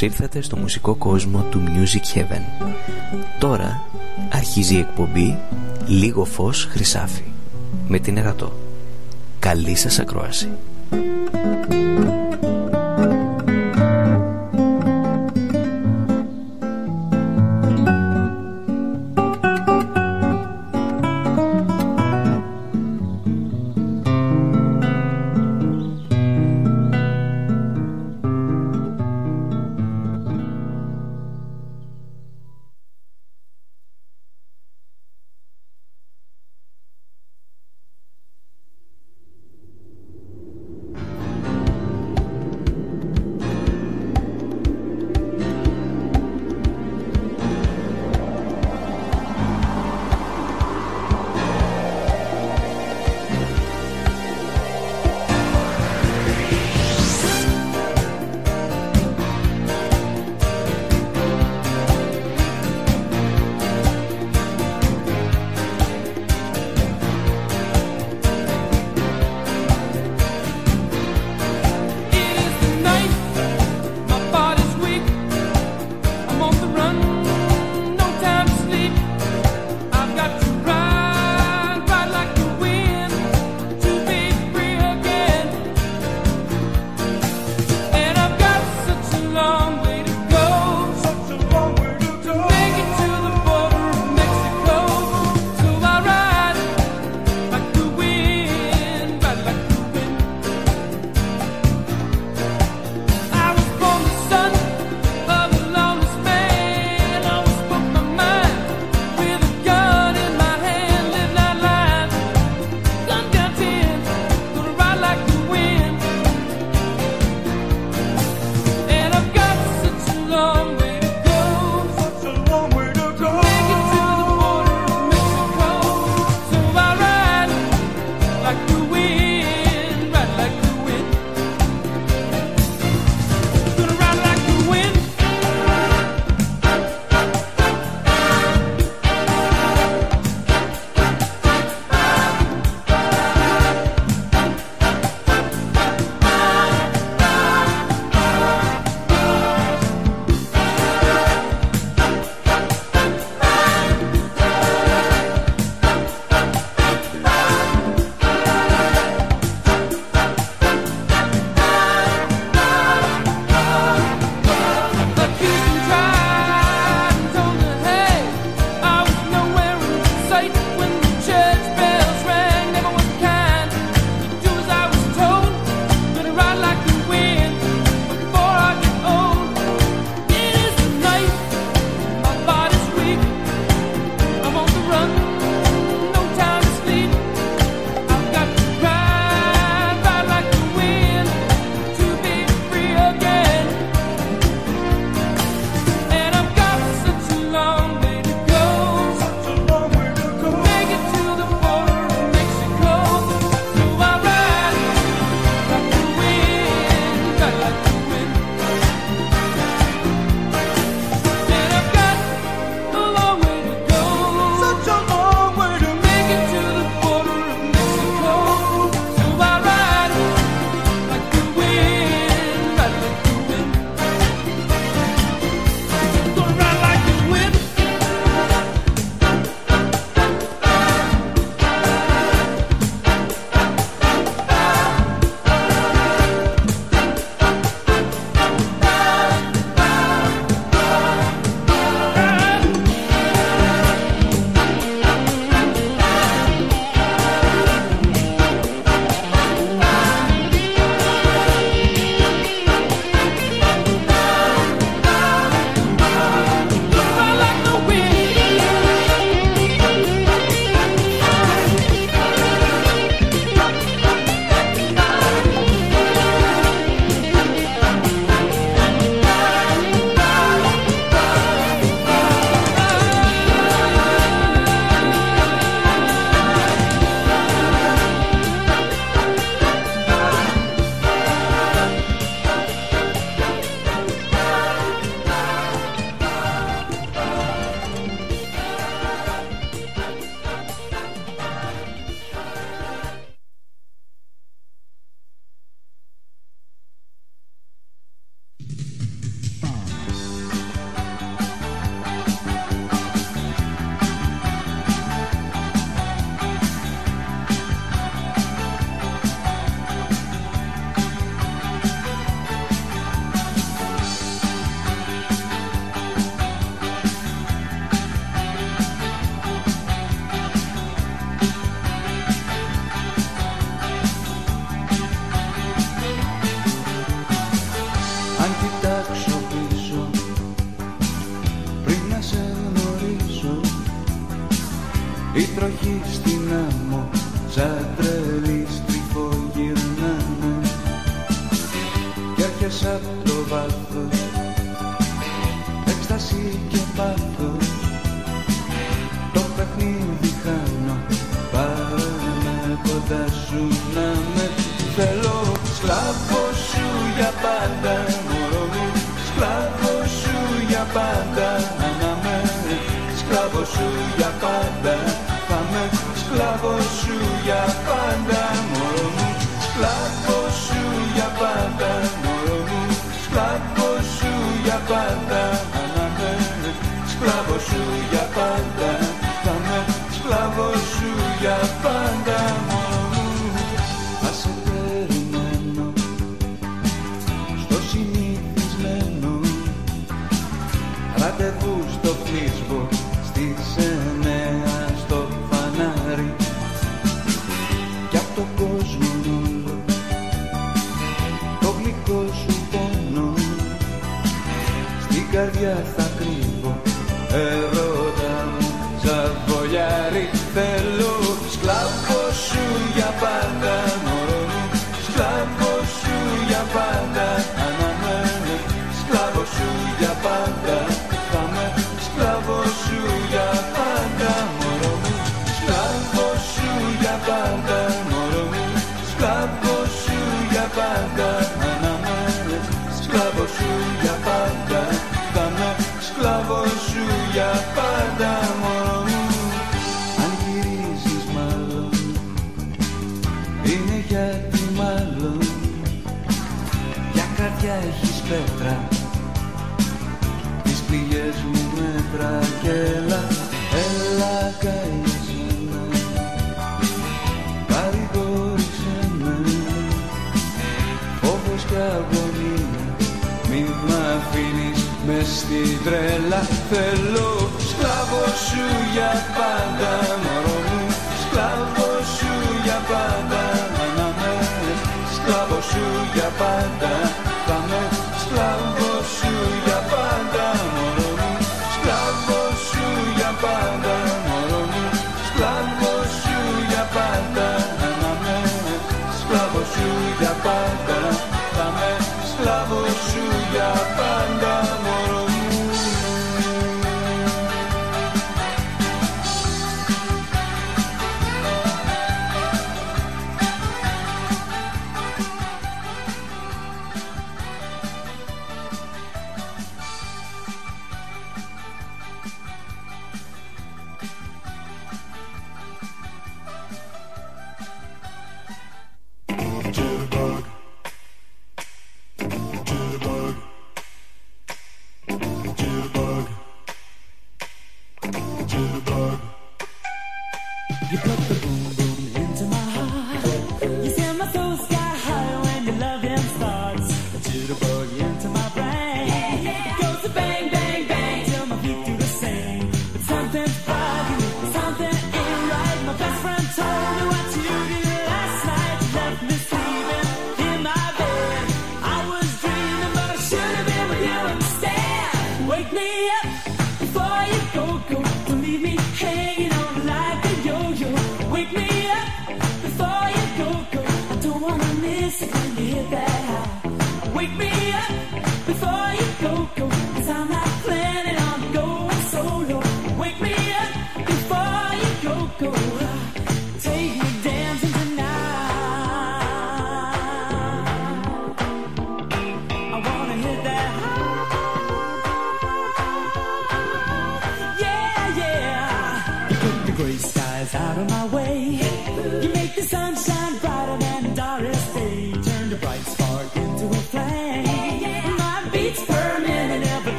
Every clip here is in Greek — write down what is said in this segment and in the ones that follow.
Καλώς ήρθατε στο μουσικό κόσμο του Music Heaven. Τώρα αρχίζει η εκπομπή «Λίγο φως χρυσάφι» με την Ερατό. Καλή σας ακρόαση.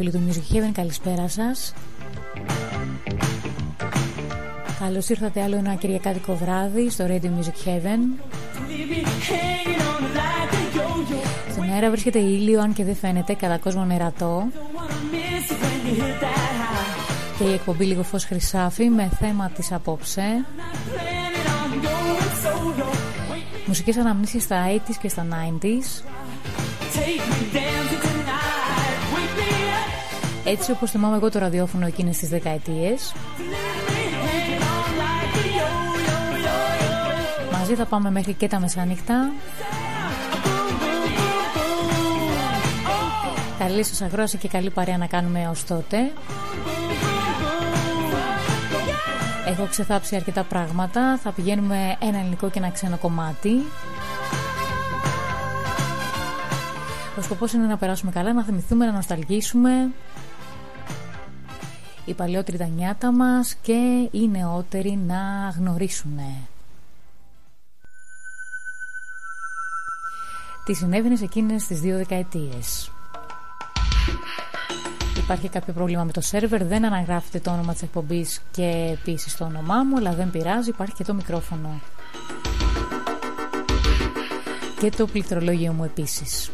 Φίλοι του Music Heaven, καλησπέρα σας. Καλώς ήρθατε άλλο ένα κυριακάτικο βράδυ στο Radio Music Heaven. Στην αέρα βρίσκεται ήλιο, αν και δεν φαίνεται, κατά κόσμο νερατό. Και η εκπομπή λίγο φως χρυσάφι με θέμα της απόψε. Μουσικές αναμνήσεις στα 80s και στα 90s. Έτσι όπως θυμάμαι εγώ το ραδιόφωνο εκείνες τις δεκαετίες. Μαζί θα πάμε μέχρι και τα μεσάνυχτα. Καλή σας αγρόση και καλή παρέα να κάνουμε ως τότε. Έχω ξεθάψει αρκετά πράγματα. Θα πηγαίνουμε ένα ελληνικό και ένα ξένο κομμάτι. Ο σκοπός είναι να περάσουμε καλά, να θυμηθούμε, να νοσταλγήσουμε οι παλιότεροι τα νιάτα μας και οι νεότεροι να γνωρίσουν. Τι συνέβαινε σε εκείνες τις δύο δεκαετίες; Υπάρχει κάποιο πρόβλημα με το σερβερ, δεν αναγράφεται το όνομα της εκπομπής και επίσης το όνομά μου, αλλά δεν πειράζει, υπάρχει και το μικρόφωνο. Και το πληκτρολόγιο μου επίσης.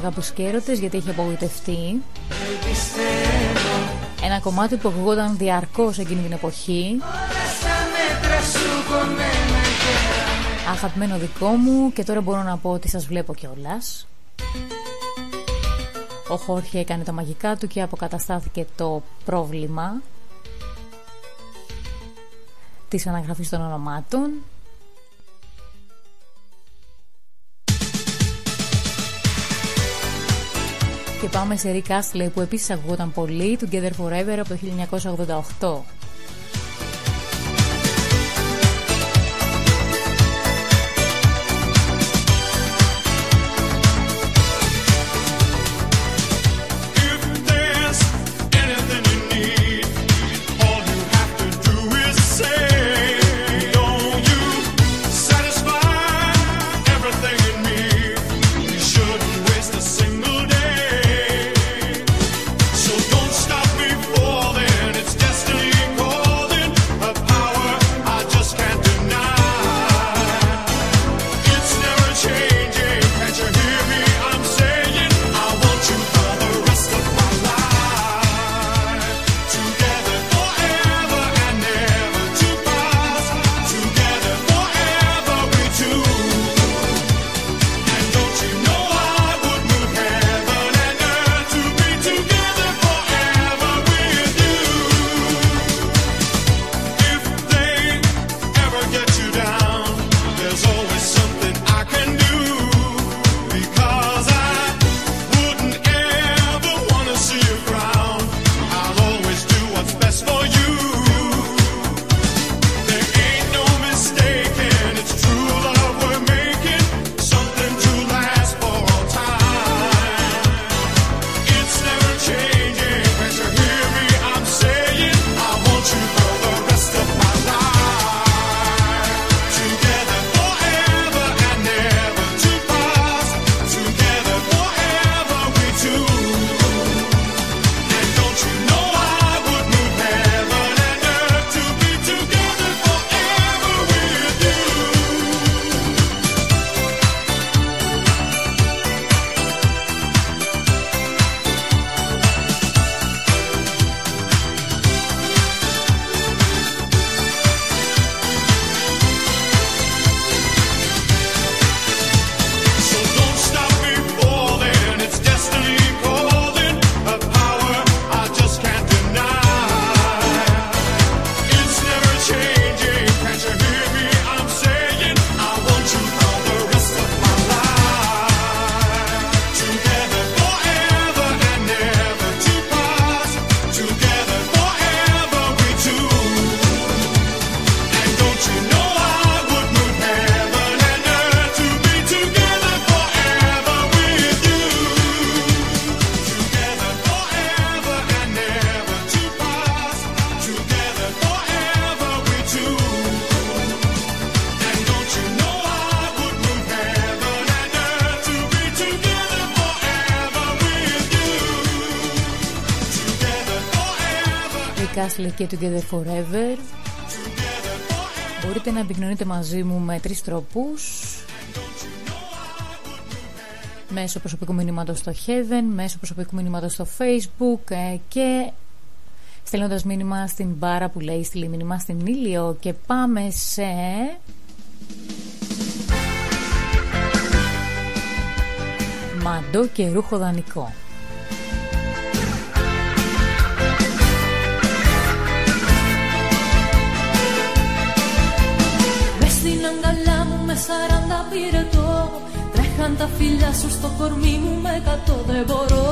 Δεν πιστεύει σε αγάπους και έρωτες γιατί έχει απογοητευτεί. Ένα κομμάτι που ακουγόταν διαρκώς εκείνη την εποχή. Αγαπημένο δικό μου και τώρα μπορώ να πω ότι σας βλέπω κιόλας. Ο Χόρχε έκανε τα μαγικά του και αποκαταστάθηκε το πρόβλημα της αναγραφής των ονομάτων Και πάμε σε Rick Astley που επίσης ακούγονταν πολύ, Together Forever από το 1988. Και Together Forever. Μπορείτε να επικοινωνείτε μαζί μου με τρεις τρόπους. Μέσω προσωπικού μηνύματος στο Heaven Μέσω προσωπικού μηνύματος στο Facebook ε, Και στέλνοντας μήνυμα στην μπάρα που λέει Στείλει μήνυμα στην Ήλιο. Και πάμε σε... Μαντό και ρούχο δανεικό σαράντα πυρετό Τρέχαν τα φιλιά σου στο κορμί μου με κατώ Δεν μπορώ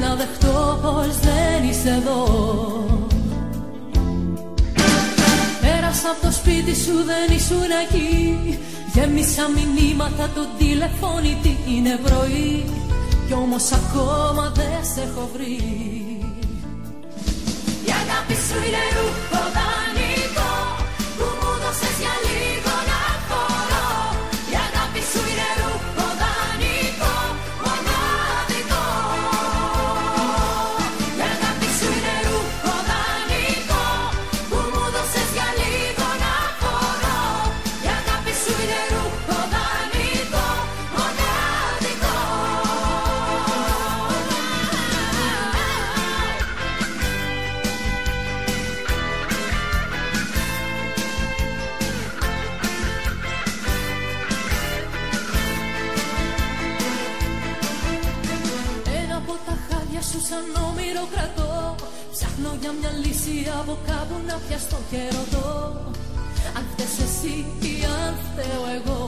να δεχτώ πως δεν είσαι εδώ. Πέρασα από το σπίτι σου δεν ήσουν εκεί. Γέμισα μηνύματα το τηλεφώνητη είναι πρωί. Κι όμως ακόμα δεν σε έχω βρει. Η αγάπη σου είναι ρούχο ψήσει από κάπου να πιαστώ και ρωτώ αν θες εσύ ή αν θέω εγώ.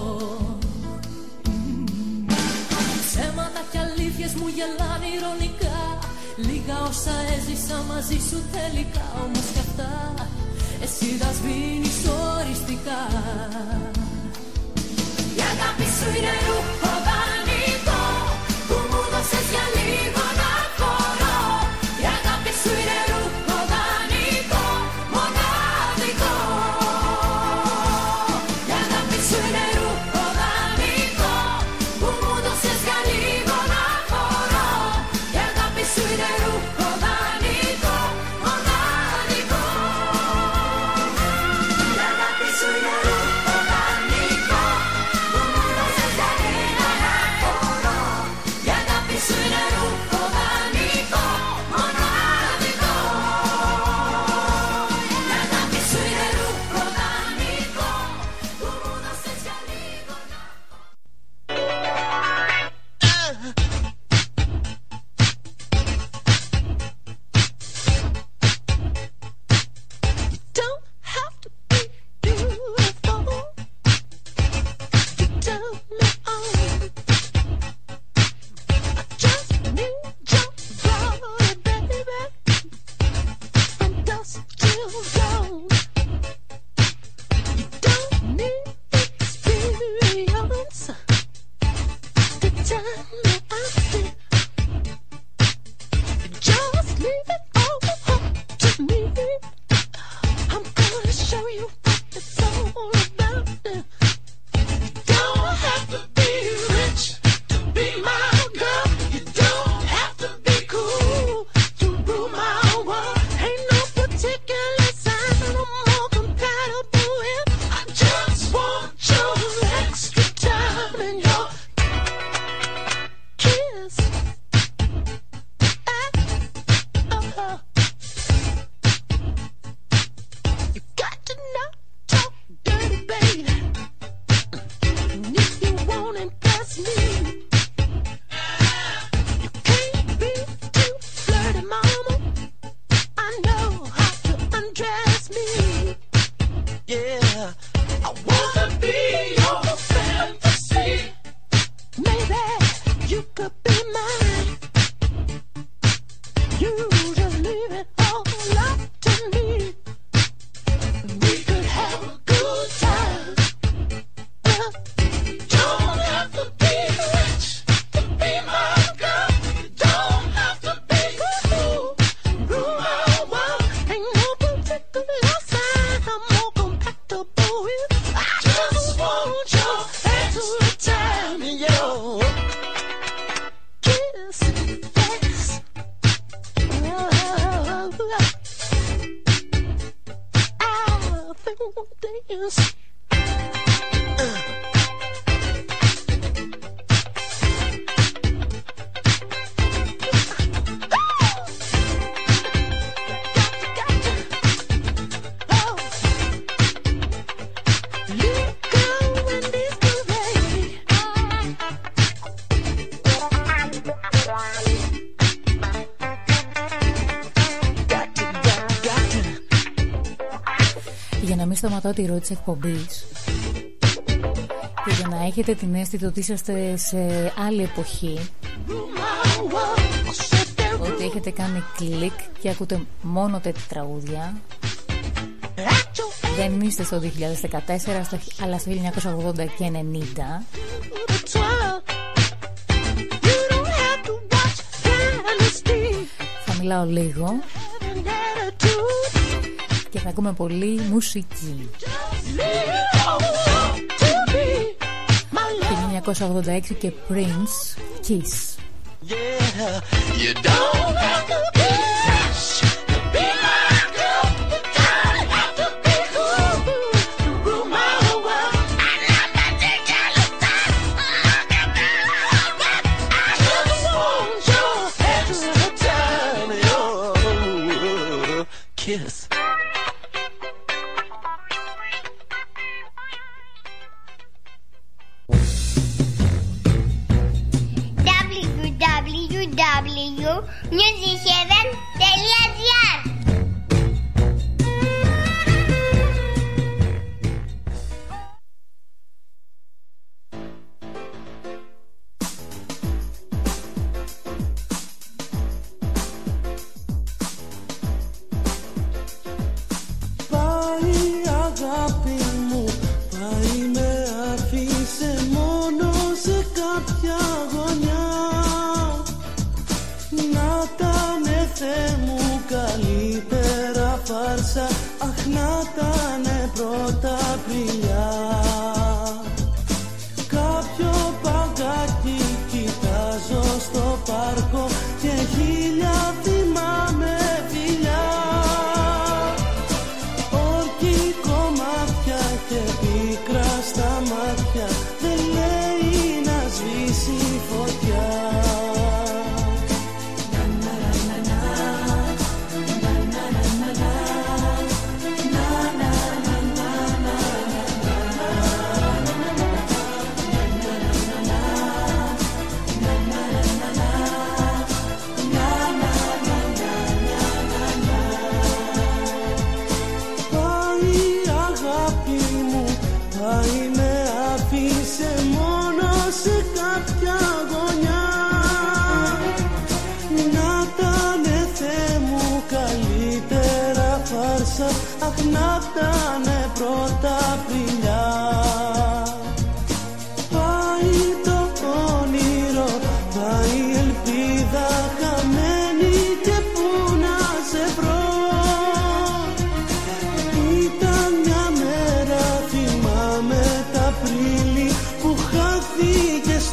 Ψέματα κι αλήθειες μου γελάνε ηρωνικά Λίγα όσα έζησα μαζί σου τελικά όμως κι αυτά Εσύ τα σβήνεις οριστικά. Η αγάπη σου είναι του που μου δώσες για ροή και για να έχετε την αίσθηση ότι είσαστε σε άλλη εποχή ότι έχετε κάνει κλικ και ακούτε μόνο τέτοια τραγούδια δεν είστε στο 2014 αλλά στο 1980 και 90 μιλάω λίγο. Να ακούμε πολύ μουσική. Το 1986 και Prince Kiss.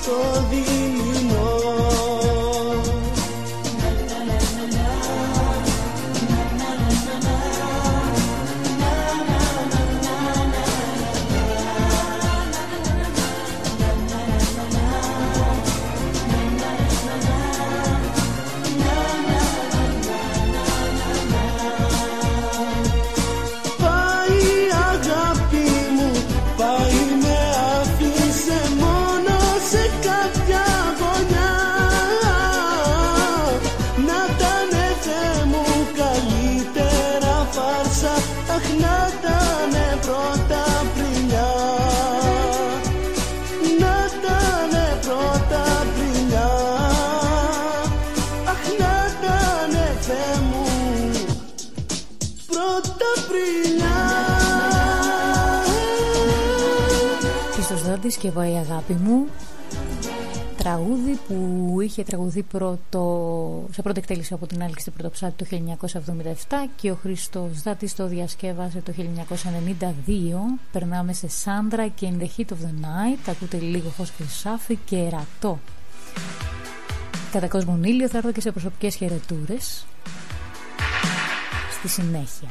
story Χρήστος Δόντης και εγώ η αγάπη μου. Τραγούδι που είχε τραγουδεί πρώτο, σε πρώτη εκτέλεση από την Άλκη στην Πρωτοψάτη το 1977 και ο Χρήστος Δάτης το διασκεύασε το 1992 περνάμε σε Σάντρα και In the Heat of the Night. Ακούτε λίγο φως χρυσάφι και ερατό. Κατά κόσμο ήλιο θα έρθω και σε προσωπικές χαιρετούρες. Στη συνέχεια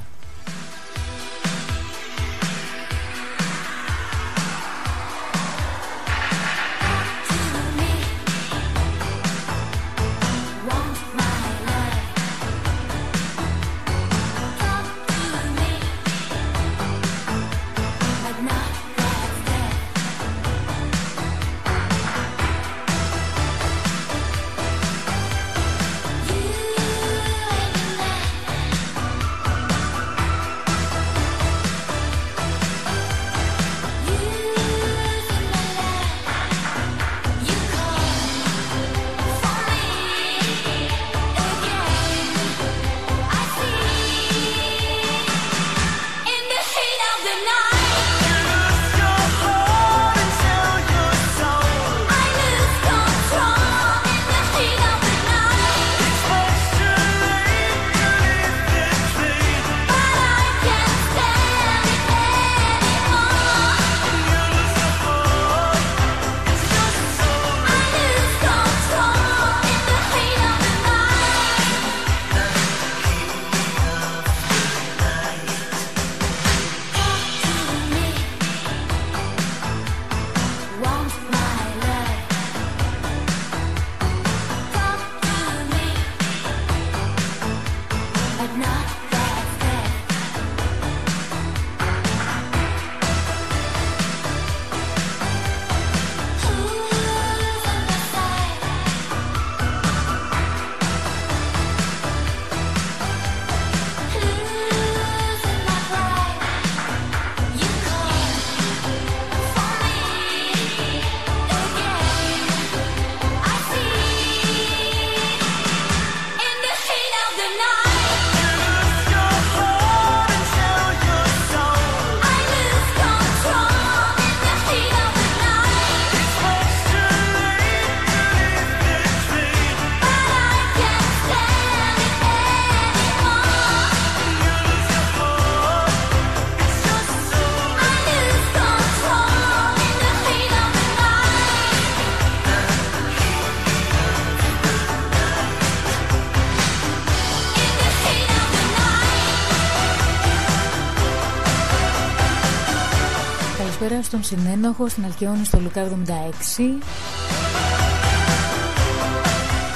στον Συνένοχο, στην Αλκιόνη, στο Λουκά 76.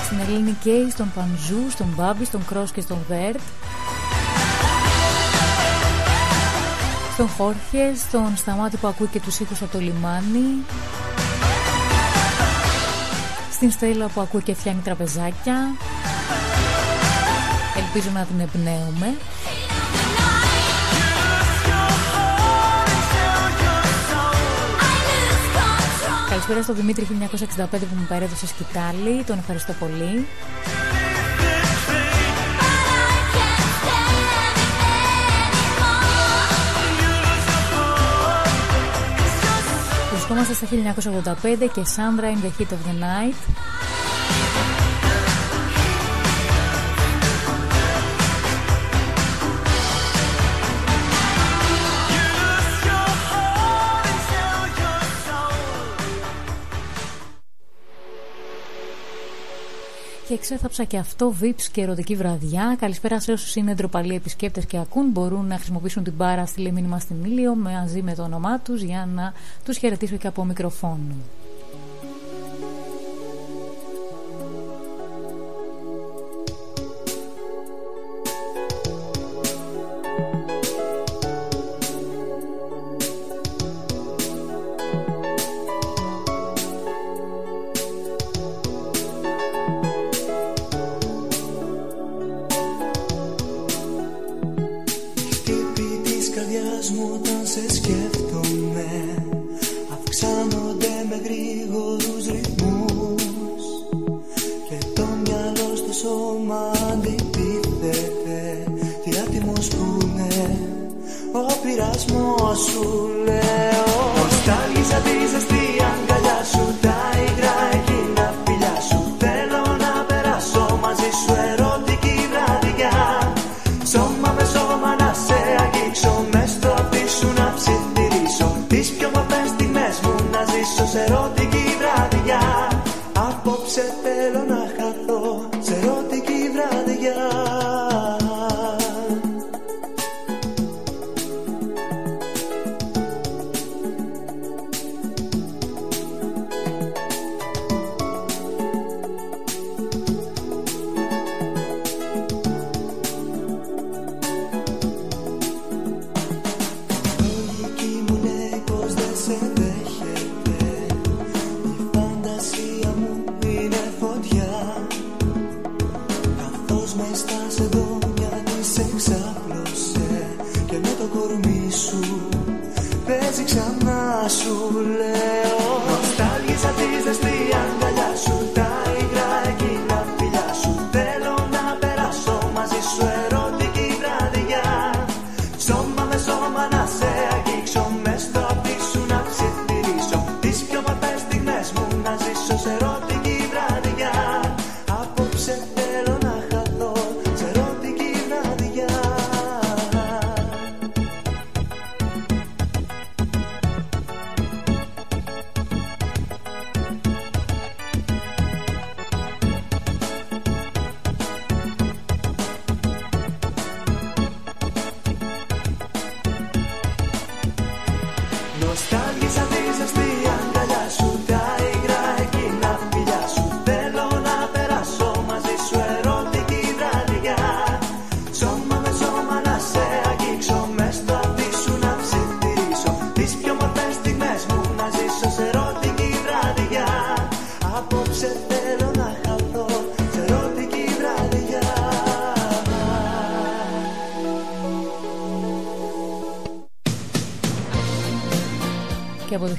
Στην Ελλήνη Κέι, στον Πανζού, στον Μπάμπη, στον Κρός και στον Βέρτ. Στον Χόρχε, στον Σταμάτη που ακούει και τους ήχους από το λιμάνι. Στην Στέλλα που ακούει και φτιάχνει τραπεζάκια. Ελπίζω να την εμπνέουμε. Καλησπέρα στο Δημήτρη 1965 που μου παρέδωσε σκητάλη. Τον ευχαριστώ πολύ. Βρισκόμαστε στα 1985 και Sandra in the Heat of the Night. Εξέθαψα και αυτό VIPs και ερωτική βραδιά. Καλησπέρα σε όσους είναι ντροπαλοί επισκέπτες και ακούν. Μπορούν να χρησιμοποιήσουν την μπάρα στη μήνυμα στην ήλιο μαζί με το όνομά τους για να τους χαιρετήσω και από μικροφόνου.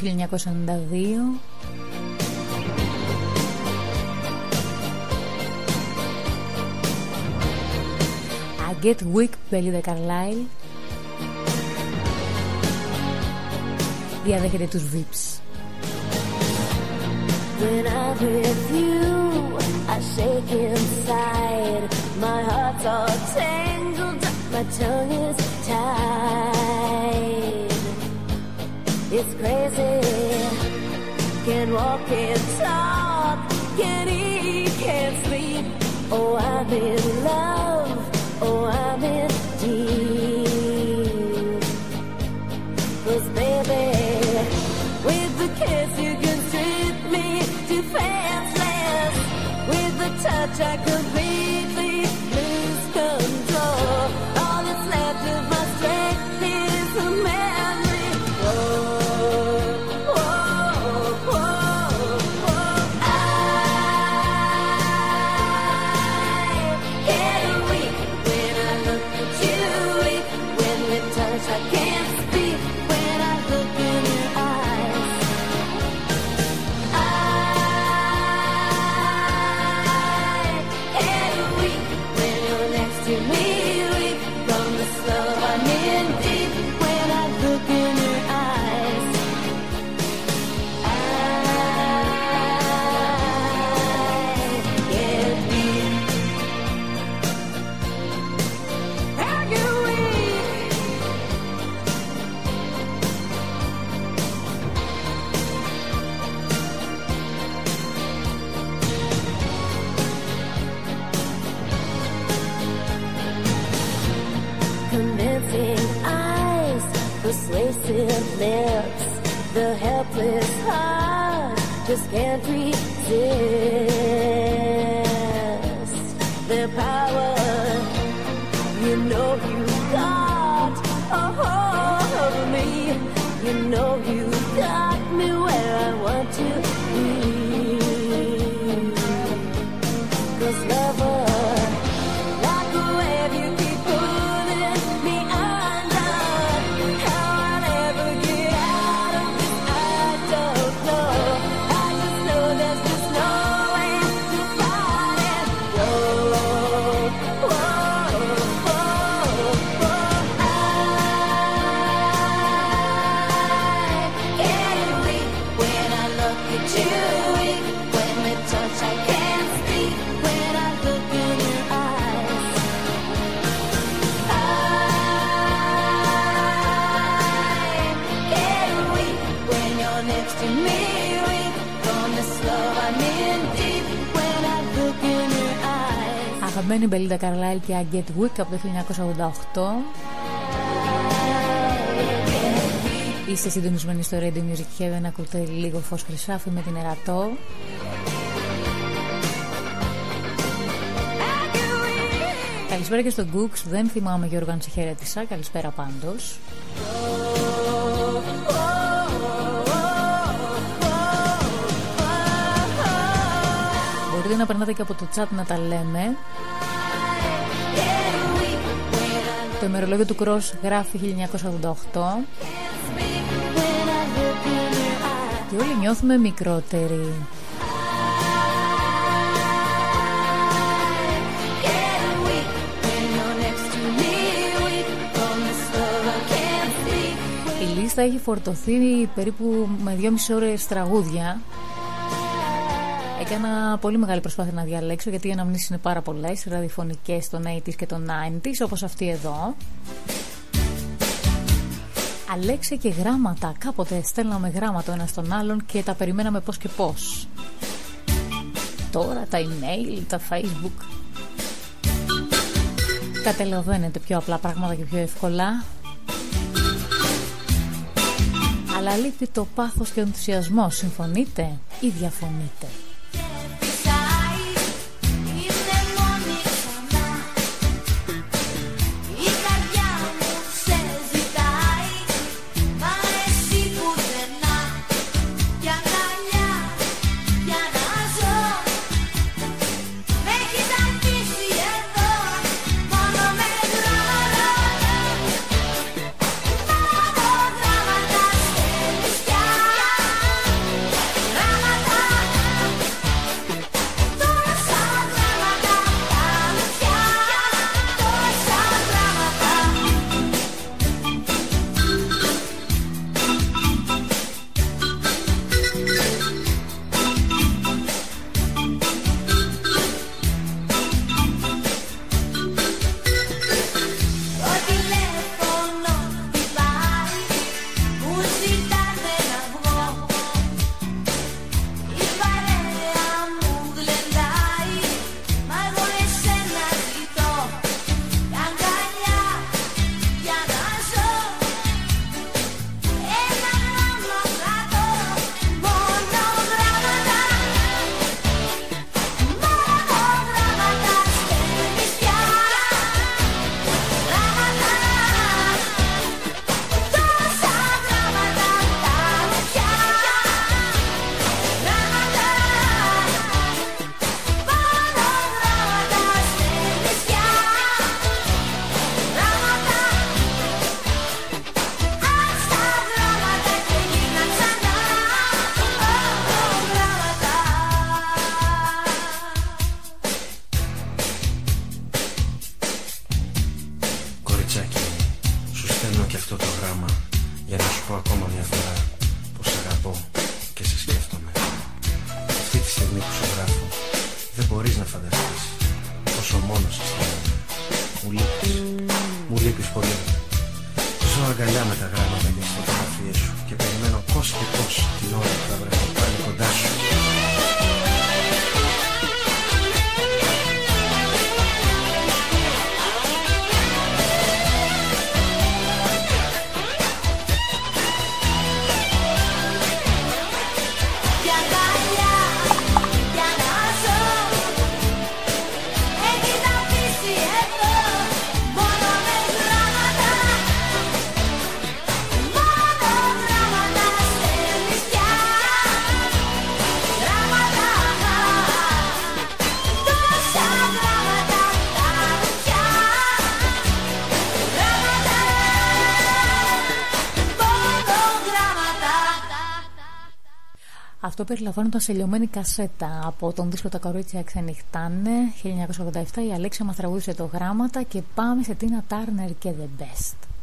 1992 I Get Weak, Belinda Carlisle Διαδέχεται τους VIPs When I'm with you, I shake inside. My heart's all tangled up, my tongue is tied. crazy. Can't walk, can't talk, can't eat, can't sleep. Oh, I'm in love. Oh, I'm in deep. Cause baby, with the kiss you can strip me defenseless. With the touch I could. Μπελίντα Καρλάιλ και I Get Weak από το 1988. Είστε συντονισμένοι στο Radio Music Heaven, ακούτε λίγο φως χρυσάφι με την Ερατώ. Καλησπέρα και στον Gooks, δεν θυμάμαι Γιώργο αν σε χαιρέτησα, καλησπέρα πάντως. Μπορείτε να περνάτε και από το chat να τα λέμε. Ημερολόγιο του Cross γράφει 1988 και όλοι νιώθουμε μικρότεροι. Η λίστα έχει φορτωθεί περίπου με 2,5 ώρες τραγούδια. Έκανα πολύ μεγάλη προσπάθεια να διαλέξω γιατί οι αναμνήσεις είναι πάρα πολλές, ραδιοφωνικές των 80s και των 90s όπως αυτή εδώ. Αλέξια και γράμματα, κάποτε στέλναμε γράμματα ο ένας στον άλλον και τα περιμέναμε πώς και πώς. Τώρα τα email, τα facebook. Καταλαβαίνετε πιο απλά πράγματα και πιο εύκολα. Αλλά λείπει το πάθος και ο ενθουσιασμός. Συμφωνείτε ή διαφωνείτε; καλά με τα περιλαμβάνονταν σε λιωμένη κασέτα από τον δίσκο Τα κορίτσια ξενυχτάνε 1987. Η Αλέξια μας τραγούδισε το γράμματα και πάμε σε Τίνα Τάρνερ και The Best.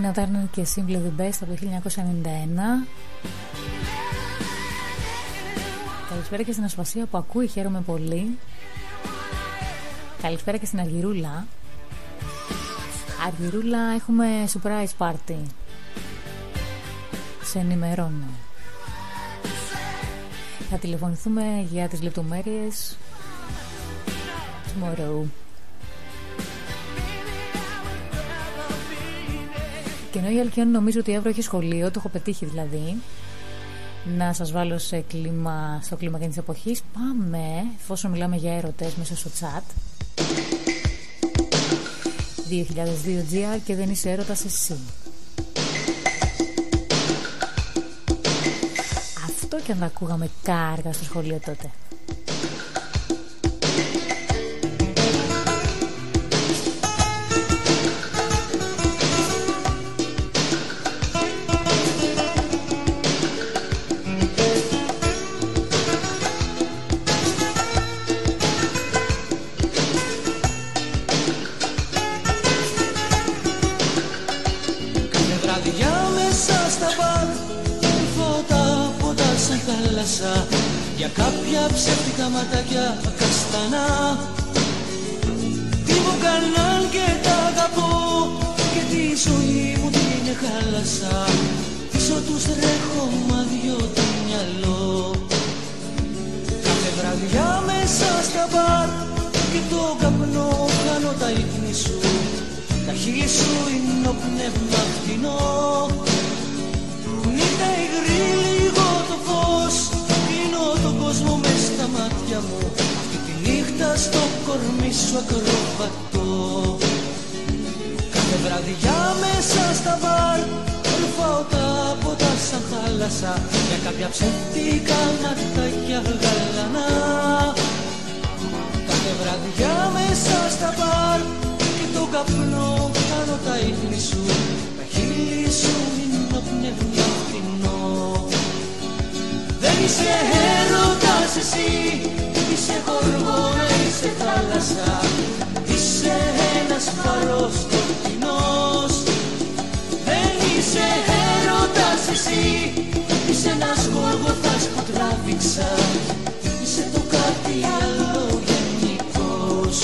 Τίνα Τάρνερ και Simple The από το 1991 Καλησπέρα και στην Ασπασία που ακούει χαίρομαι πολύ. Καλησπέρα και στην Αργυρούλα. Αργυρούλα έχουμε surprise party. Σε ενημερώνω. Θα τηλεφωνηθούμε για τις λεπτομέρειες. Tomorrow. Και ενώ η Αλκιόν νομίζω ότι αύριο έχει σχολείο, το έχω πετύχει δηλαδή. Να σας βάλω σε κλίμα, στο κλίμα και της εποχής. Πάμε, εφόσον μιλάμε για έρωτες μέσα στο chat. 2002 και δεν είσαι έρωτας εσύ. Αυτό και αν τα ακούγαμε κάργα στο σχολείο τότε. Σου ακροβατώ Κάθε βραδιά μέσα στα μπαρ Ρουφάω τα ποτά σαν θάλασσα. Για κάποια ψεύτικα ματάκια γαλανά Κάθε βραδιά μέσα στα μπαρ Και τον καπνό κάνω τα ίχνη σου. Τα χείλη σου είναι το πνεύμα φθηνό Δεν είσαι έρωτας εσύ Είσαι γοργόνα, είσαι θάλασσα. Είσαι ένας φαρός σκοτεινός Δεν είσαι έρωτας εσύ. Είσαι ένας γοργοθάς που τράβηξα. Είσαι το κάτι άλλο γενικός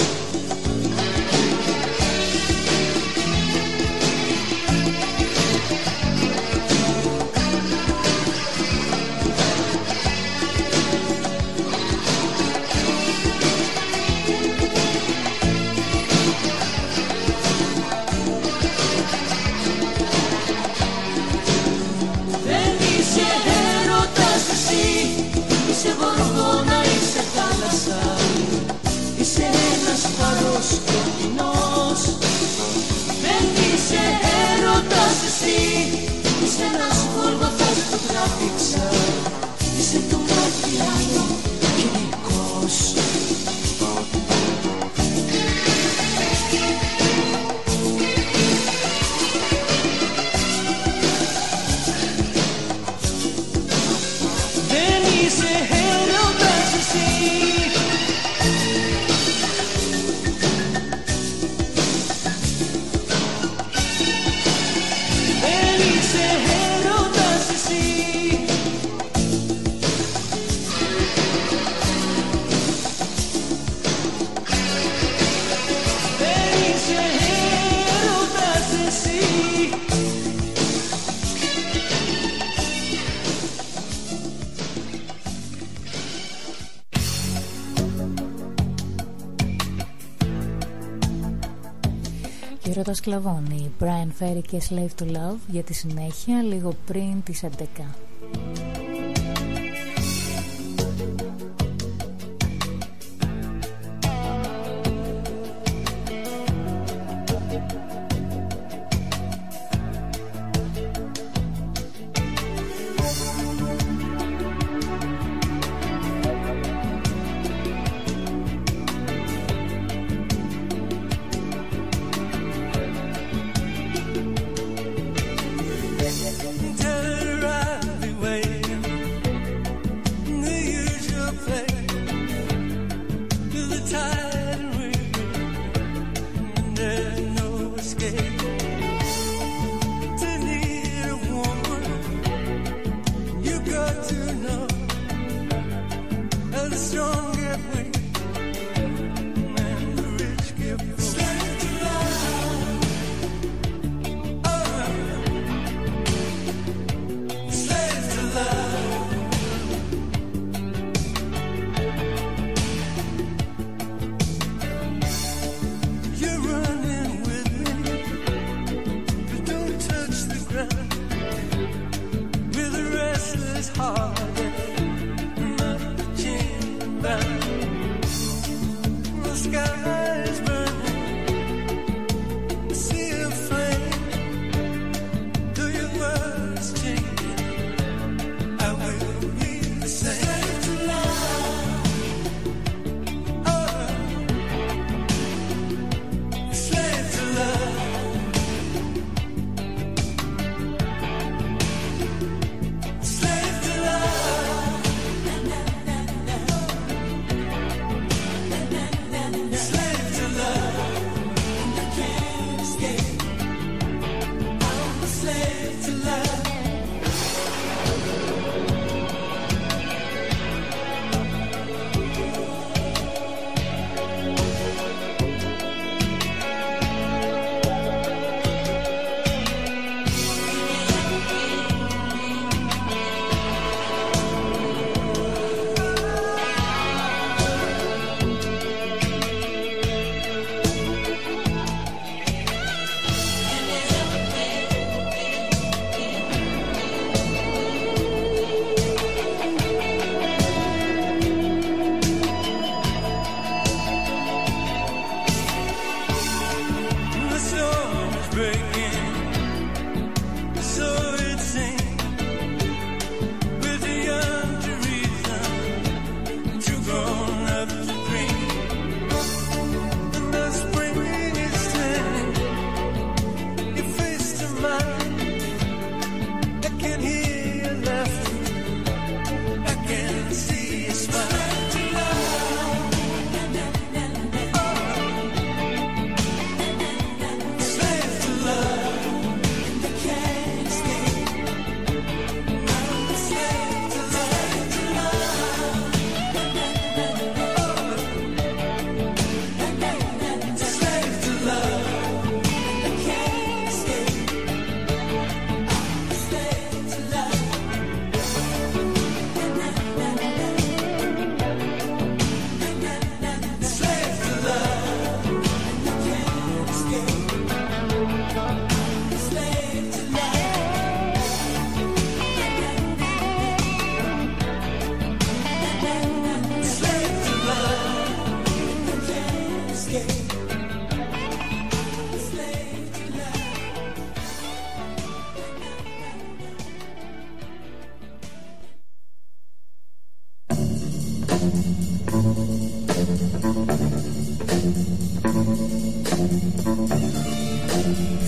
φαρός Και ρώτα σκλαβώνει Brian Ferry και Slave to Love για τη συνέχεια λίγο πριν τις 11.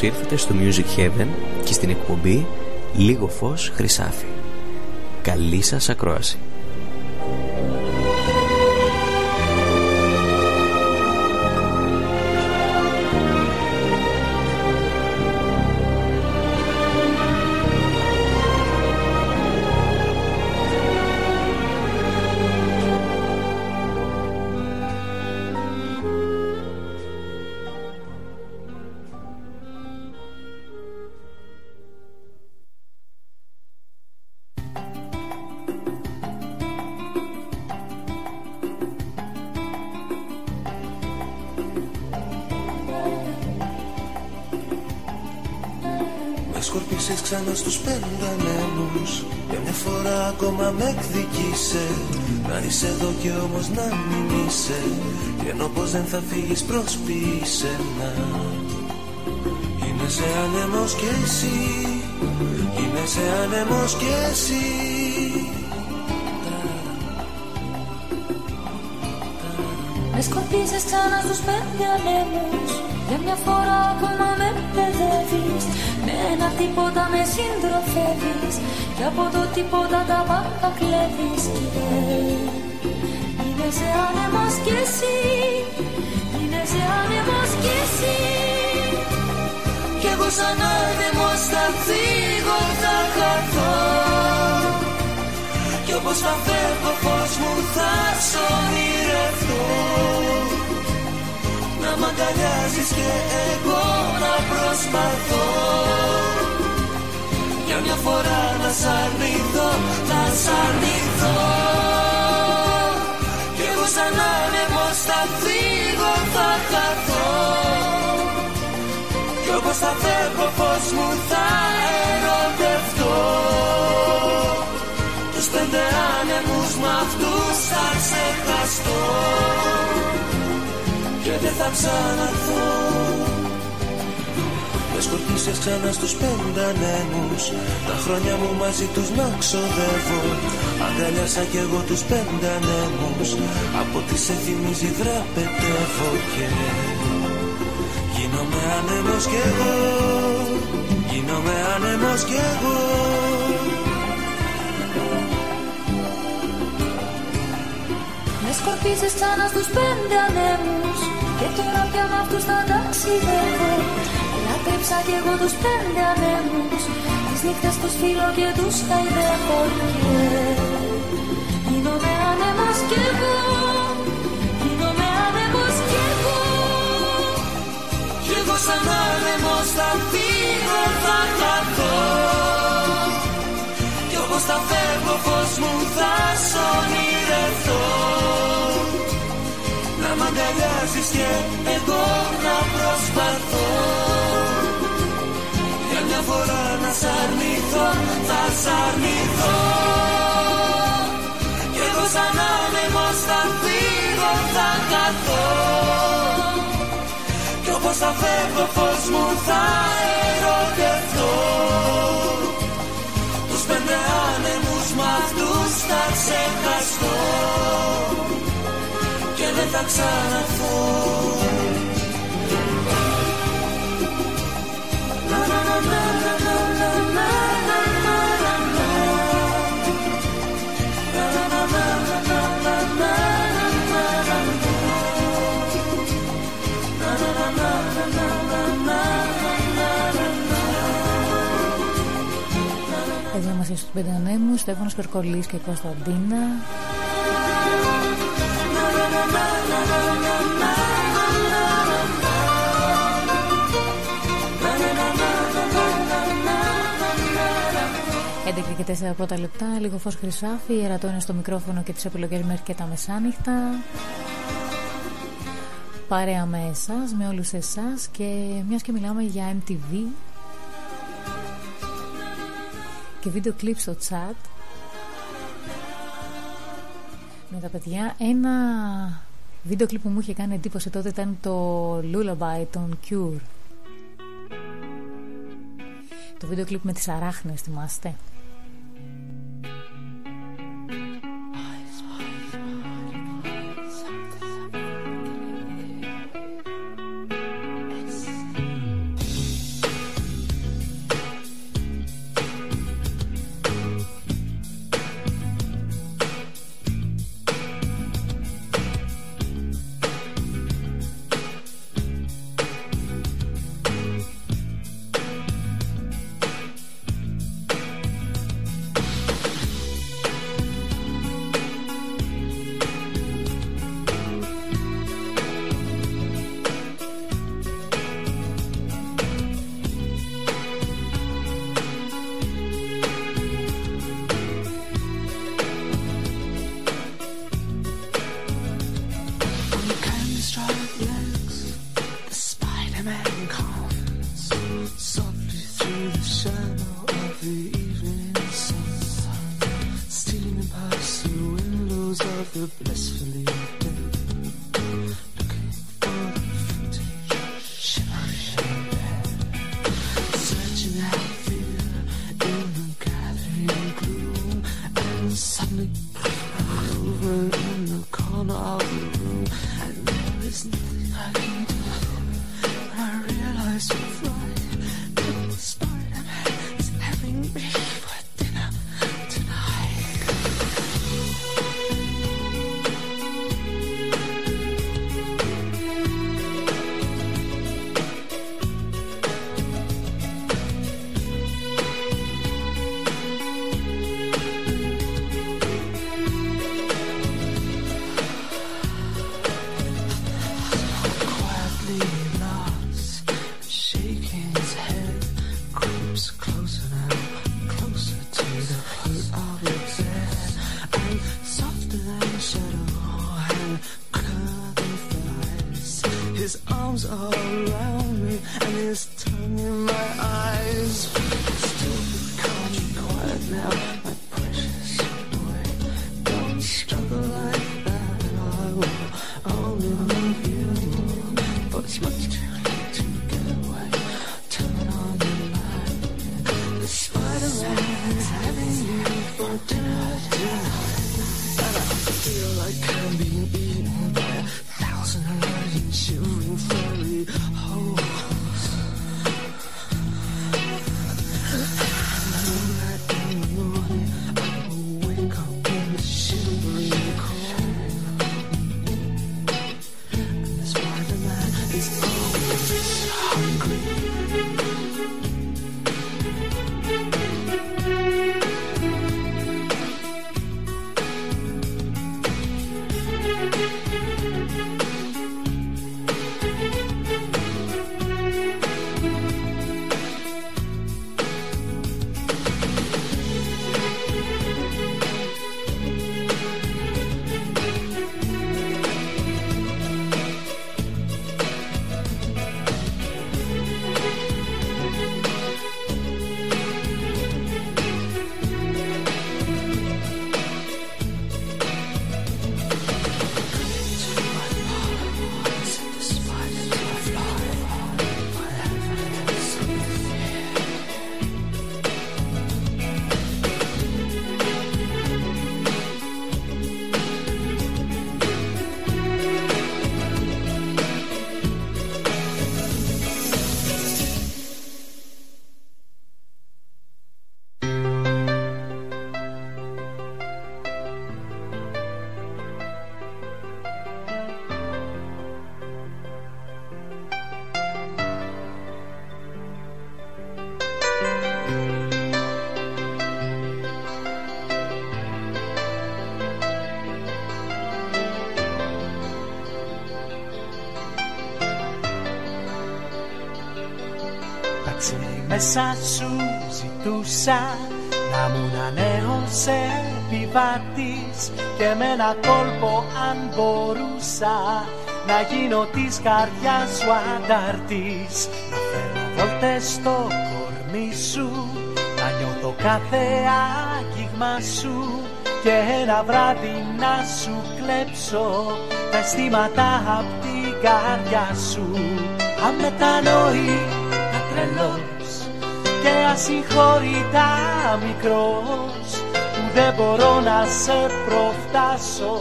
Καλώς ήρθατε στο Music Heaven και στην εκπομπή Λίγο Φως Χρυσάφι. Καλή σας ακρόαση. Θα φύγεις προσποιείσαι να Γίνεσαι άνεμος κι εσύ Γίνεσαι άνεμος κι εσύ. Με σκορπίζεις ξανά στους πέντε ανέμους Για μια φορά ακόμα με παιδεύεις Με ένα τίποτα με συντροφεύεις Και από το τίποτα τα πάντα κλέβεις. Και γίνεσαι άνεμος κι εσύ Γίνεσαι άνεμος κι εσύ. Κι εγώ σαν άνεμος θα φύγω θα χαθώ. Κι όπως θα φεύγω φως μου θα σ' ονειρευτώ Να μ' αγκαλιάζεις και εγώ να προσπαθώ. Για μια φορά να σ' αρνηθώ, να σ' αρνηθώ. Κι εγώ σαν άνεμος θα φύγω θα χαθώ Κι όπως θα φεύγω φως μου θα ερωτευτώ. Τους πέντε άνεμους μ' αυτούς θα ξεχαστώ Και δεν θα ξαναρθώ Με σκορπίσες ξανά στους πέντε ανέμους Τα χρόνια μου μαζί τους να ξοδεύω Αγκαλιάσα κι εγώ τους πέντε ανέμους Από τι σε θυμίζει δραπετεύω και Γίνομαι άνεμος κι εγώ. Γίνομαι άνεμος κι εγώ. Με σκορπίζεις ξανά στους πέντε ανέμους Και τώρα πια με αυτούς θα ταξιδεύω Λάτρεψα κι εγώ τους πέντε ανέμους Τις νύχτες τους φίλω και τους χαϊδεύω Και γίνομαι άνεμος κι εγώ. Γίνομαι άνεμος κι εγώ. Κι εγώ σαν άνεμος θα φύγω θα καθώ Κι όπως θα φεύγω φως μου θα σ' ονειρευτώ Να μ' αγκαλιάζεις και εγώ να προσπαθώ Για μια φορά να σ' αρνηθώ θα σ' αρνηθώ. Κι εγώ σαν άνεμος θα φύγω θα καθώ. Κι όπως θα φεύγω φως μου θα ερωτευτώ. Τους πέντε άνεμους μ' αυτούς θα ξεχαστώ. Και δεν θα ξαναρθώ Εδώ είμαστε στους πέντε ανέμους, Στέφανος Περκολής και Κωνσταντίνα. Έντεκα και τέσσερα πρώτα λεπτά, λίγο φως χρυσάφι, ερατό είναι στο μικρόφωνο και τις επιλογές μέχρι και τα μεσάνυχτα. Παρέα με εσάς, με όλους εσάς και μιας και μιλάμε για MTV και βίντεο κλιπ στο chat. Με τα παιδιά ένα βίντεο κλιπ που μου είχε κάνει εντύπωση τότε ήταν το Lullaby των Cure. Το βίντεο κλιπ με τις αράχνες θυμάστε; tonight. Μέσα σου ζητούσα να μου ένα νέος επιβάτης και με ένα κόλπο αν μπορούσα να γίνω της καρδιάς σου ανταρτής να φέρω βόλτες στο κορμί σου να νιώθω κάθε άγγιγμα σου και ένα βράδυ να σου κλέψω τα αισθήματα απ' την καρδιά σου. Αμετανοητά τρελός και ασυγχώρητα μικρός που δεν μπορώ να σε προφτάσω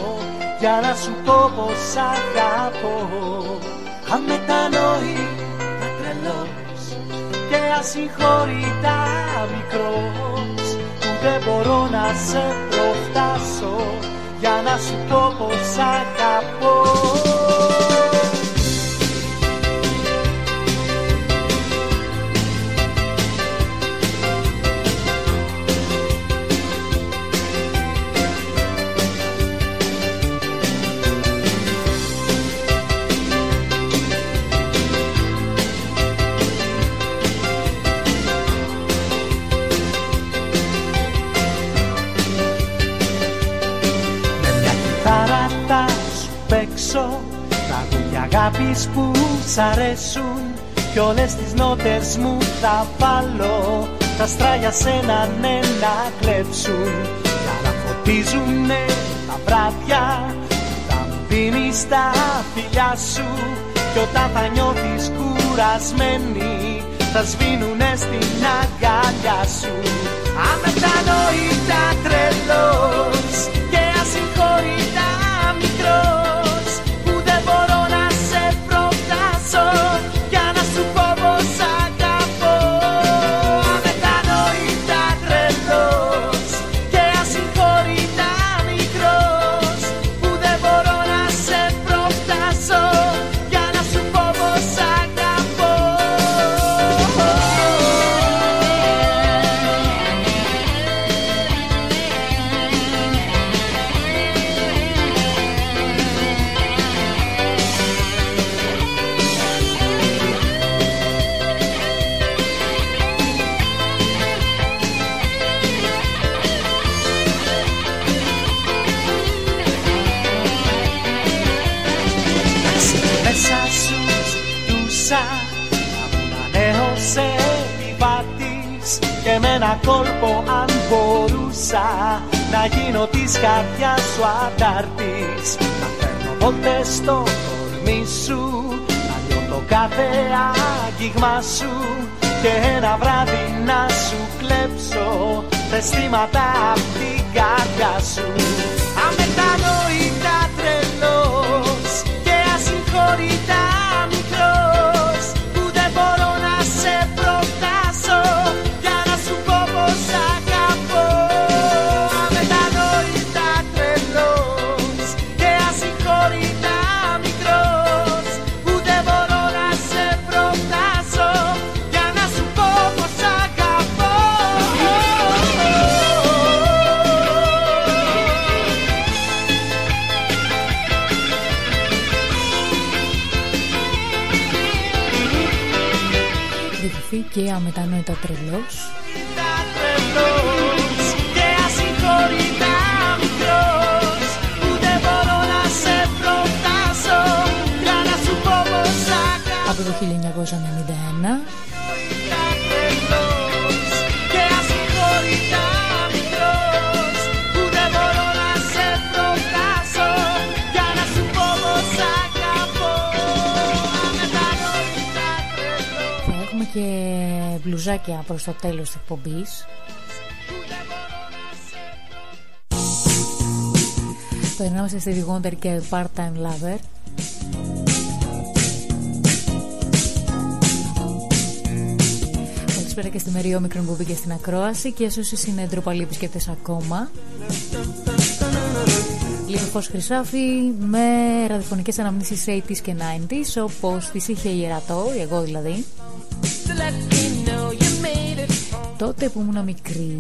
για να σου πω πως αγαπώ. Αμετανοητά τρελός και ασυγχώρητα μικρός που δεν μπορώ να σε προφτάσω για να σου πω πως αγαπώ αρέσουν Κι όλες τις νότες μου θα βάλω. Τα στράγια σένα ναι να κλέψουν. Για να φωτίζουνε τα βράδια Που θα μου δίνεις τα φιλιά σου. Κι όταν θα νιώθεις κουρασμένη Θα σβήνουνε στην αγκαλιά σου. Αμετανοητά τρελός κόλπο αν μπορούσα Να γίνω της καρδιάς σου ανταρτής Να φέρνω βόλτες στο κορμί σου Να νιώθω κάθε άγγιγμα σου Και ένα βράδυ να σου κλέψω Τα αισθήματα απ' την καρδιά σου και αμετανόητα τρελός. Ήταν τρελός και ασυγχώρητα μικρός. Που δεν μπορώ να σε προτάσω. Για να σου πω πως αγαπώ από το 1991 Ήταν τρελός και μπλουζάκια προς το τέλος της εκπομπής. Περνάμε σε Stevie Wonder και Part-Time Lover. Καλησπέρα και στη Μερή Όμικρον που μπήκε στην ακρόαση και σε όσοι είναι ντροπαλοί επισκέπτες ακόμα. Λίγο φως χρυσάφι με ραδιοφωνικές αναμνήσεις 80s και 90s όπως τις είχε η Ερατό, εγώ δηλαδή τότε που ήμουν μικρή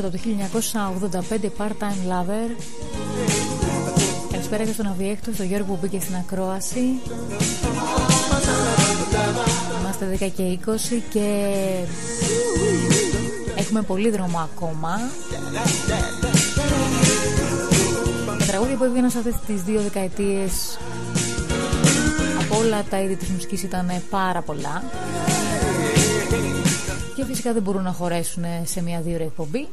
Stevie Wonder το 1985 Part-Time Lover. Καλησπέρα και στον Αβιέκτο, στον Γιώργο που μπήκε στην ακρόαση. Είμαστε 10 και 20 και έχουμε πολύ δρόμο ακόμα. Τα τραγούδια που έβγαιναν σε αυτές τις δύο δεκαετίες από όλα τα είδη της μουσικής ήταν πάρα πολλά. Και φυσικά δεν μπορούν να χωρέσουν σε μια δύο ώρα εκπομπή.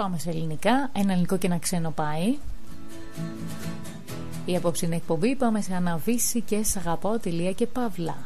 Πάμε σε ελληνικά. Ένα ελληνικό και ένα ξένο πάει. Η απόψινη εκπομπή πάμε σε αναβίση και σ' αγαπάω τελεία και παύλα.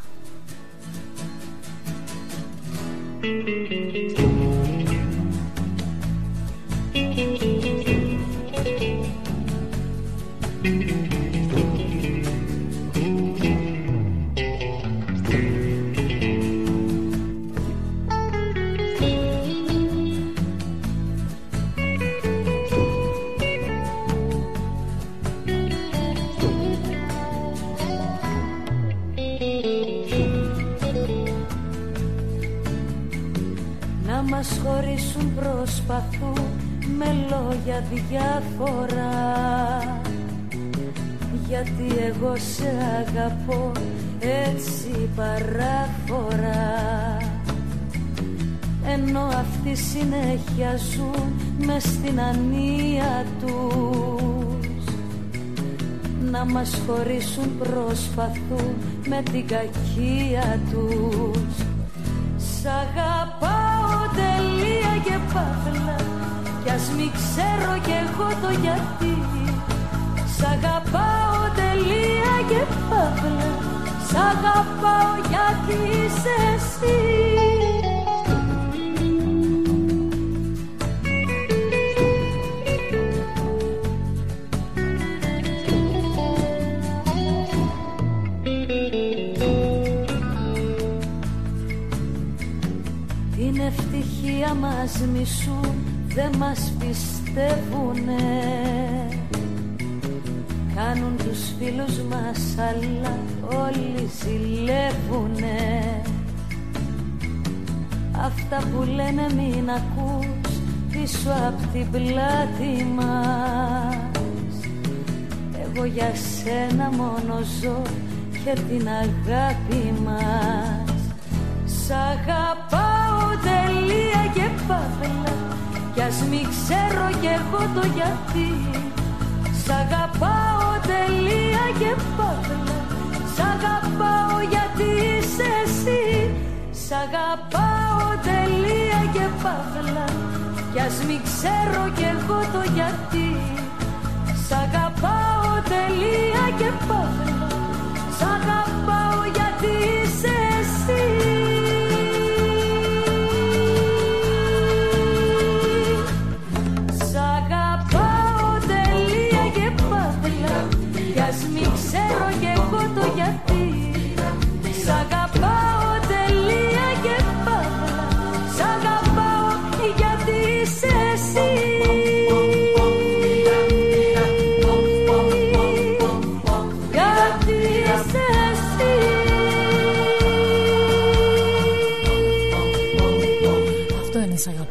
Μας χωρίσουν προσπαθούν με την κακία τους. Σ' αγαπάω τελεία και παύλα κι ας μην ξέρω κι εγώ το γιατί. Σ' αγαπάω τελεία και παύλα Σ' αγαπάω γιατί είσαι μας μισούν, δεν μας πιστεύουνε. Κάνουν τους φίλους μας αλλά όλοι ζηλεύουνε. Αυτά που λένε μην ακούς πίσω απ' την πλάτη μας. Εγώ για σένα μόνο ζω και την αγάπη μας. Σ' αγαπάω τελεία και παύλα Κι ας μην ξέρω κι εγώ το γιατί. Σ' αγαπάω τελεία και παύλα Σ' αγαπάω γιατί είσαι εσύ. Σ' αγαπάω τελεία και παύλα Κι ας μην ξέρω κι εγώ το γιατί. Σ' αγαπάω τελεία και παύλα Σ' αγαπάω γιατί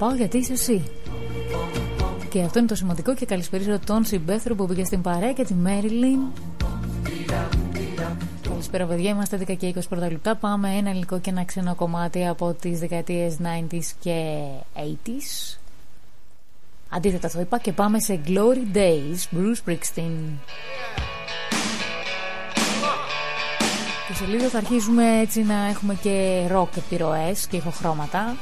αγαπάω γιατί είσαι εσύ. Και αυτό είναι το σημαντικό και καλησπέριζω τον συμπέθρο που πήγε στην παρέα και τη Μέριλιν. Καλησπέρα παιδιά, είμαστε 10 και 20 πρώτα λεπτά. Πάμε ένα ελληνικό και ένα ξένο κομμάτι από τις δεκαετίες 90s και 80s. Αντίθετα το είπα και πάμε σε Glory Days, Bruce Springsteen. Και σε λίγο θα αρχίσουμε έτσι να έχουμε και rock επιρροές και ηχοχρώματα.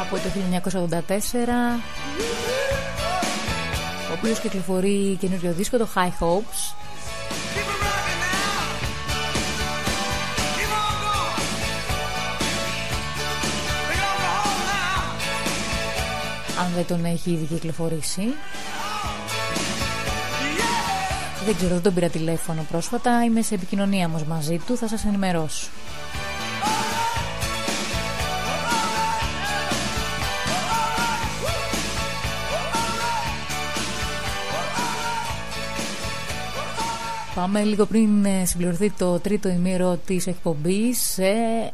Από το 1984 ο οποίος κυκλοφορεί καινούριο δίσκο το High Hopes. Αν δεν τον έχει ήδη κυκλοφορήσει. Δεν ξέρω, δεν τον πήρα τηλέφωνο πρόσφατα. Είμαι σε επικοινωνία όμως μαζί του, θα σας ενημερώσω. Πάμε λίγο πριν ε, συμπληρωθεί το τρίτο ημίρο της εκπομπής ε...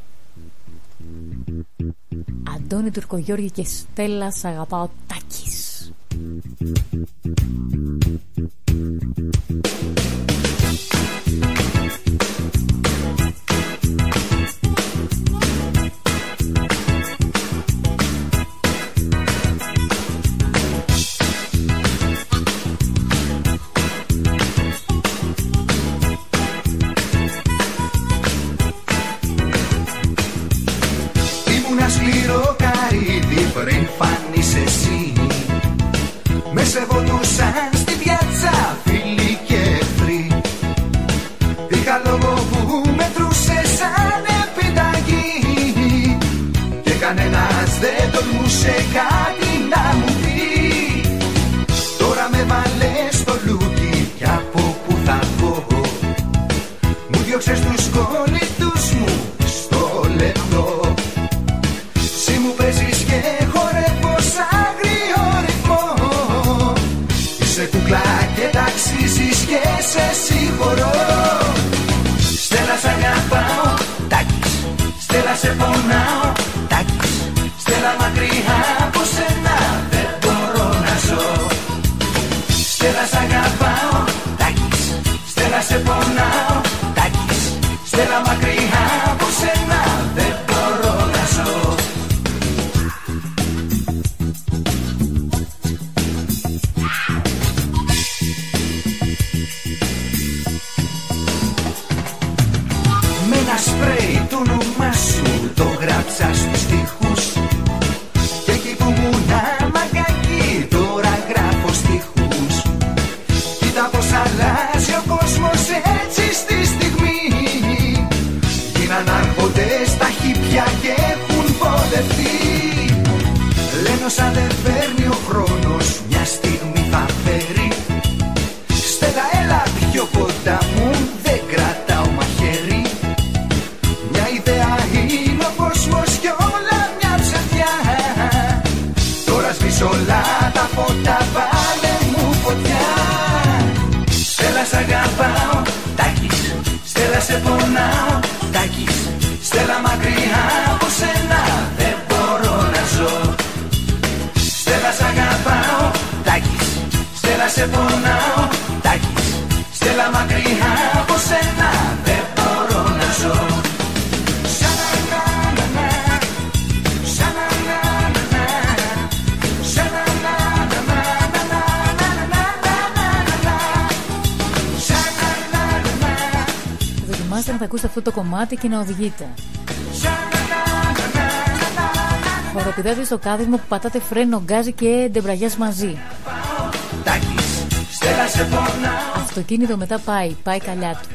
Αντώνη Τουρκογιώργη και Στέλλα αγαπάω Τάκης. different. και να οδηγείτε. Χοροπηδάτε στο κάδισμα που πατάτε φρένο, γκάζι και ντεμπραγιάς μαζί. Αυτοκίνητο μετά πάει, πάει καλιά του.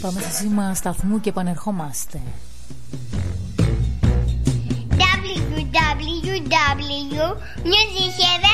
Πάμε σε σήμα σταθμού και επανερχόμαστε. 牛，你写的。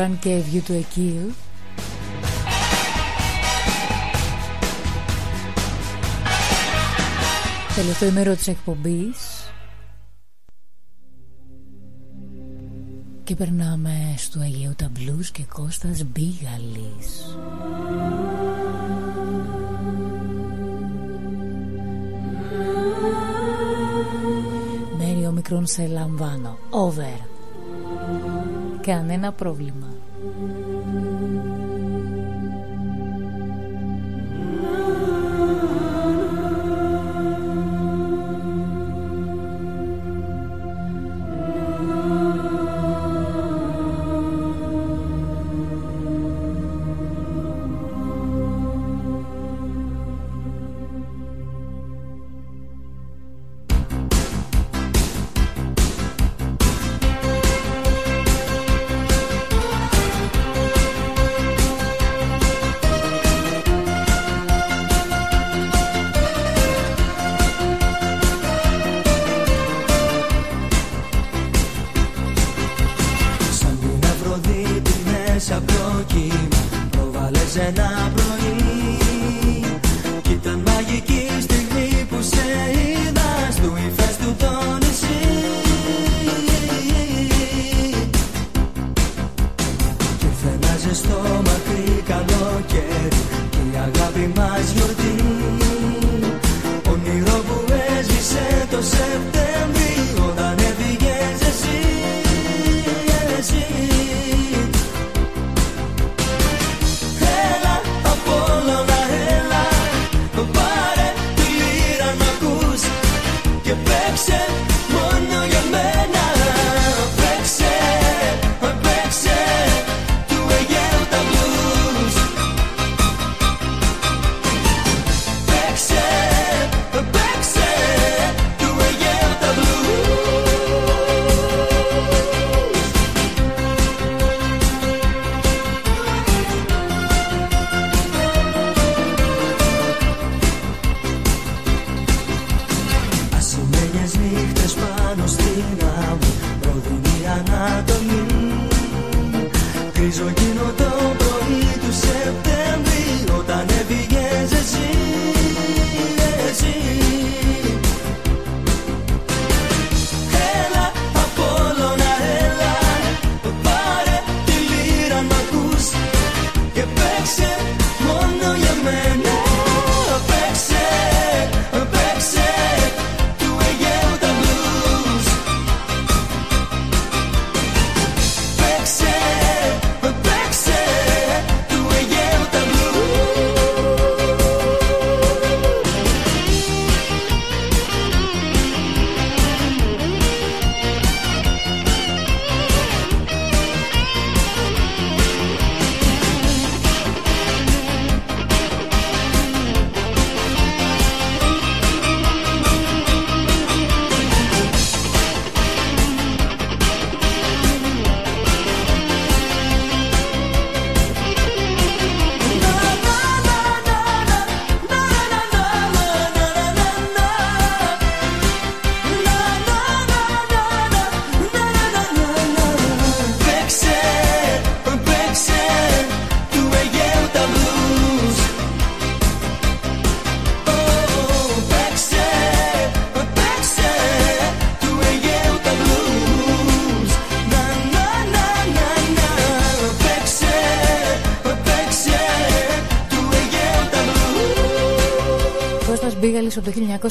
Τελευταίο και View to a Kill Τελευταίο μέρο της εκπομπής. Και περνάμε στο Αιγαίο Ταμπλούς και Κώστας Μπίγαλης. Μέριο μικρόν σε λαμβά κανένα πρόβλημα.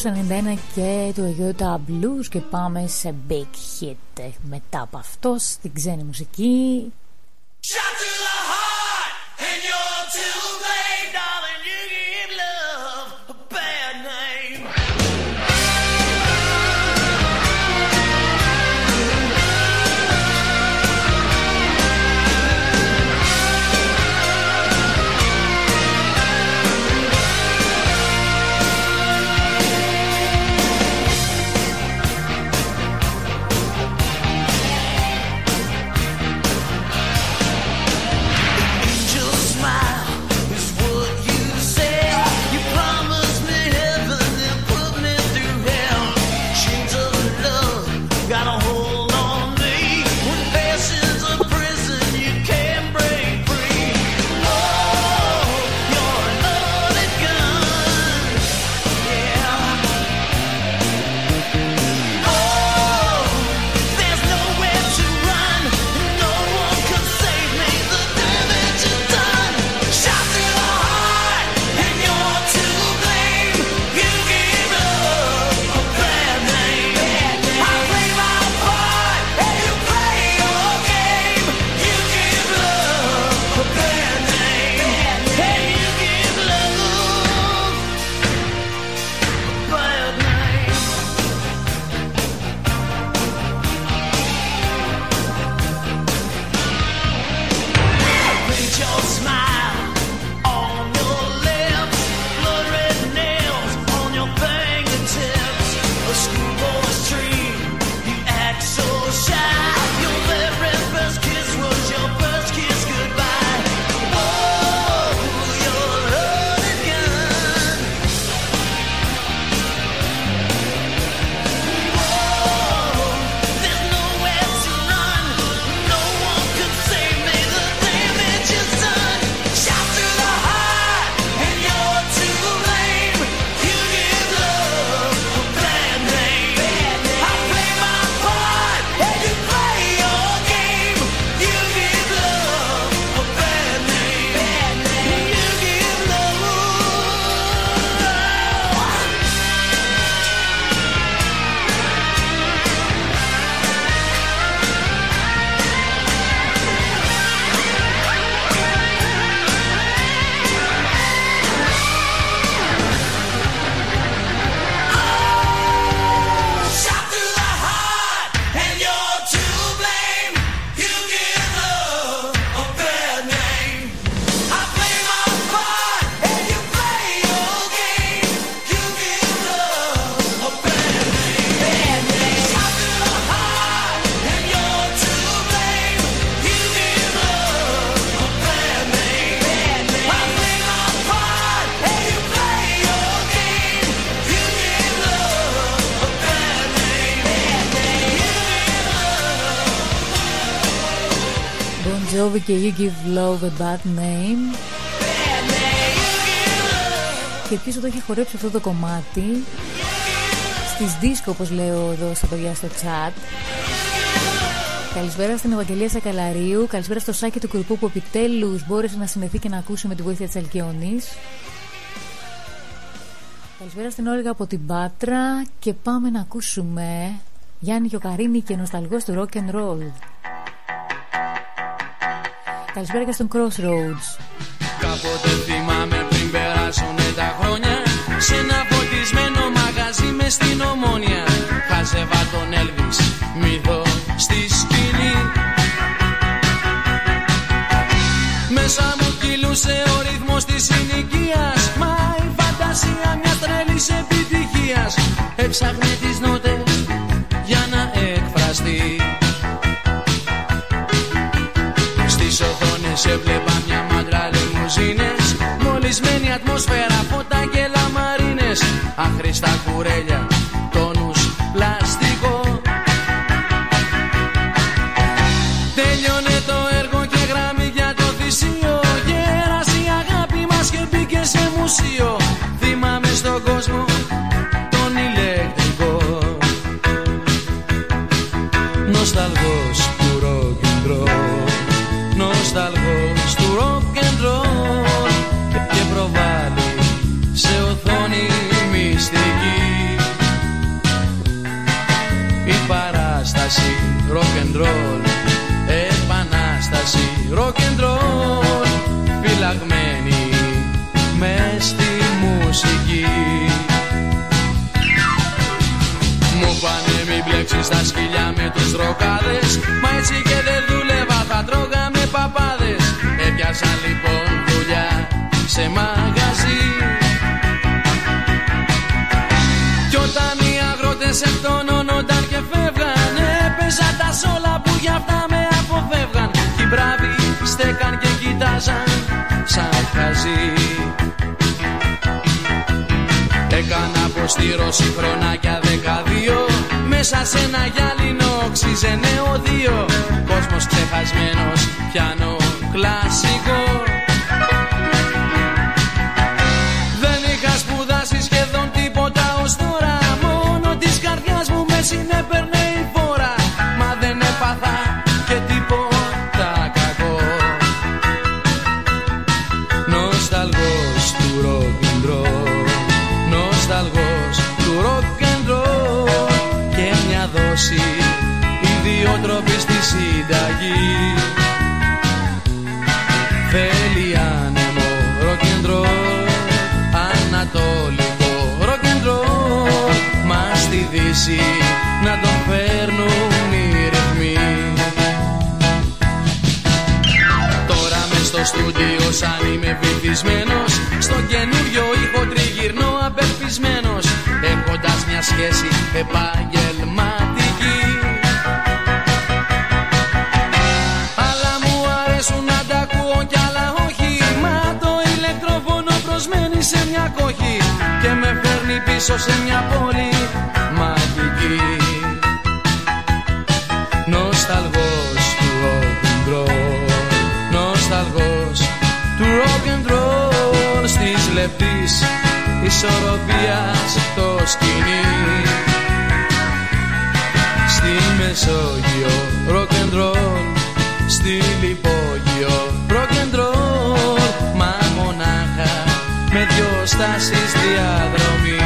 1991 και του Αγίου Blues και πάμε σε Big Hit μετά από αυτό στην ξένη μουσική. Και You Give Love a Bad Name. Και πίσω το έχει χορέψει αυτό το κομμάτι Στις δίσκο όπως λέω εδώ στα παιδιά στο chat. Καλησπέρα στην Ευαγγελία Σακαλαρίου, καλησπέρα στο σάκι του Κουρπού που επιτέλους μπόρεσε να συνεθεί και να ακούσει με τη βοήθεια της Αλκαιονής. Καλησπέρα στην Όλγα από την Πάτρα και πάμε να ακούσουμε Γιάννη Γιοκαρίνη και νοσταλγός του rock. Καλησπέρα και στον Crossroads. Κάποτε θυμάμαι πριν περάσουν τα χρόνια σε ένα φωτισμένο μαγαζί μες στην ομόνια. Χάζευα τον Έλβη, μύθο στη σκηνή. Μέσα μου κυλούσε ο ρυθμός της συνοικίας. Μα η φαντασία μιας τρελής επιτυχίας. Έψαχνε τις νότες βλέπα μια μάντρα λιμουζίνες. Μολυσμένη ατμόσφαιρα, φώτα και λαμαρίνες. Άχρηστα κουρέλια στα σκυλιά με τους ροκάδες. Μα έτσι και δεν δούλευα θα τρώγαμε παπάδες. Έπιασα λοιπόν δουλειά σε μαγαζί. Κι όταν οι αγρότες εκτονώνονταν και φεύγαν Έπαιζα τα σόλα που για αυτά με αποφεύγαν. Κι οι μπράβοι στέκαν και κοιτάζαν σαν χαζί. Έκανα αποστήρωση χρονάκια δεκαδύο Μέσα σε ένα γυάλινο ξύζε νεοδίο Κόσμος ξεχασμένος πιάνω κλασικό. Δεν είχα σπουδάσει σχεδόν τίποτα ως τώρα. Μόνο της καρδιάς μου με συνέπαιρνε στη δύση να τον φέρνουν οι ρυθμοί. Τώρα μες στο στούντιο σαν είμαι βυθισμένος Στο καινούριο ήχο τριγυρνώ απελπισμένος Έχοντας μια σχέση επαγγελματική. Αλλά μου αρέσουν να τα ακούω κι άλλα όχι Μα το ηλεκτρόφωνο προσμένει σε μια κόχη Και με φέρνει πίσω σε μια πόλη μαγική Νοσταλγός του rock and roll Νοσταλγός του rock and roll. Στις λεπτής ισορροπίας το σκηνή. Στη Μεσόγειο rock and roll Στη Λιπόγειο rock and roll. Μα μονάχα με δυο στάσεις διαδρομή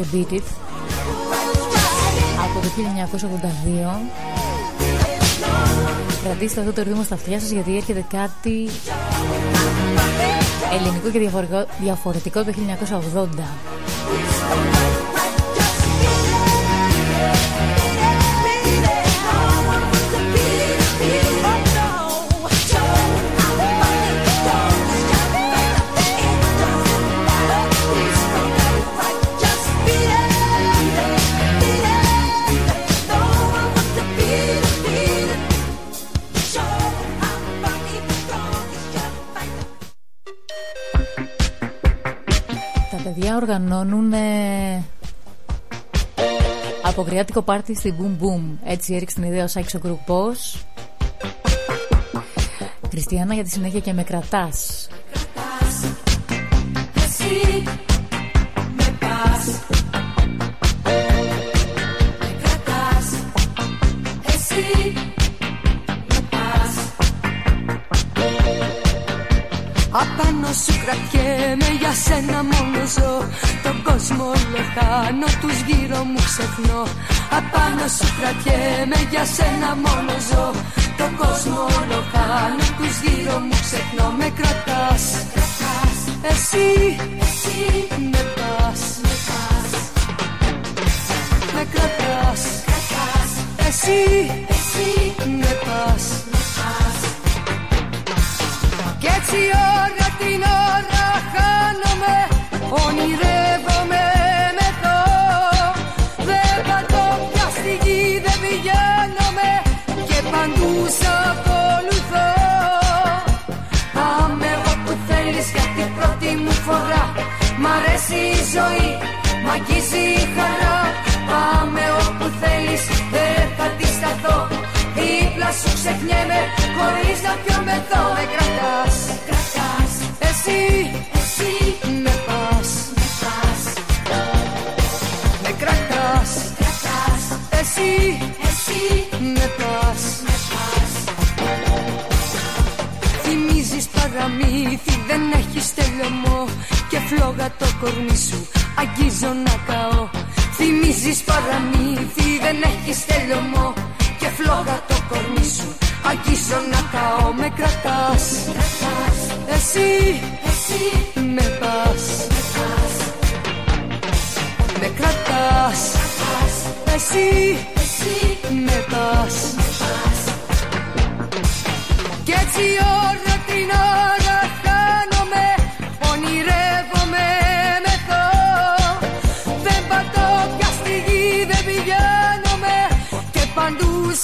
και Beat It. Από το 1982 Κρατήστε αυτό το ρυθμό στα αυτιά σας γιατί έρχεται κάτι ελληνικό και διαφορετικό, διαφορετικό το 1980 αποκριάτικο πάρτι στη Boom Boom. Έτσι έριξε την ιδέα ο Σάκης ο Κρουπός. Χριστιανά για τη συνέχεια και με κρατάς. Εσύ με πας Με κρατάς Εσύ με πας Απάνω σου κρατιέμαι για σένα μόνο ζω Τον κόσμο όλο χάνω, τους γύρω μου ξεχνώ Απάνω σου κρατιέμαι για σένα μόνο ζω. Τον κόσμο όλο χάνω, τους γύρω μου ξεχνώ. Με κρατάς, εσύ, εσύ με πας Με κρατάς, εσύ, εσύ με πας κι έτσι ώρα την ώρα χάνομαι. Ονειρεύομαι φορά Μ' αρέσει η ζωή, μ' αγγίζει η χαρά. Πάμε όπου θέλεις, δεν θα αντισταθώ Δίπλα σου ξεχνιέμαι, χωρίς να πιω μεθώ. Με κρατάς, κρατάς. Εσύ, κορμί σου, αγγίζω να καώ. Θυμίζεις παραμύθι, δεν έχεις τελειωμό. Και φλόγα το κορμί σου, αγγίζω να καώ. Με κρατάς, εσύ, εσύ με πας, με πας Με κρατάς, εσύ, εσύ με πας, με πας κι έτσι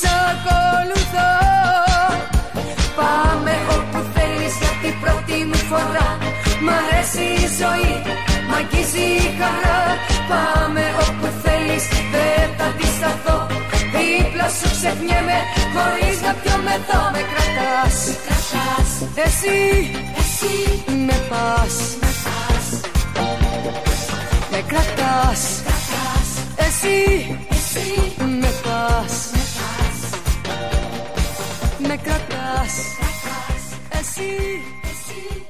σ' ακολουθώ. Πάμε όπου θέλεις για την πρώτη μου φορά. Μ' αρέσει η ζωή, μ' αγγίζει η χαρά. Πάμε όπου θέλεις, δεν θα αντισταθώ. Δίπλα σου ξεχνιέμαι, χωρίς να πιω μεθώ Με κρατάς, εσύ, εσύ. με πας, με πας. Με κρατάς, εσύ, εσύ. με πας, με πας Με κρατάς, εσύ, εσύ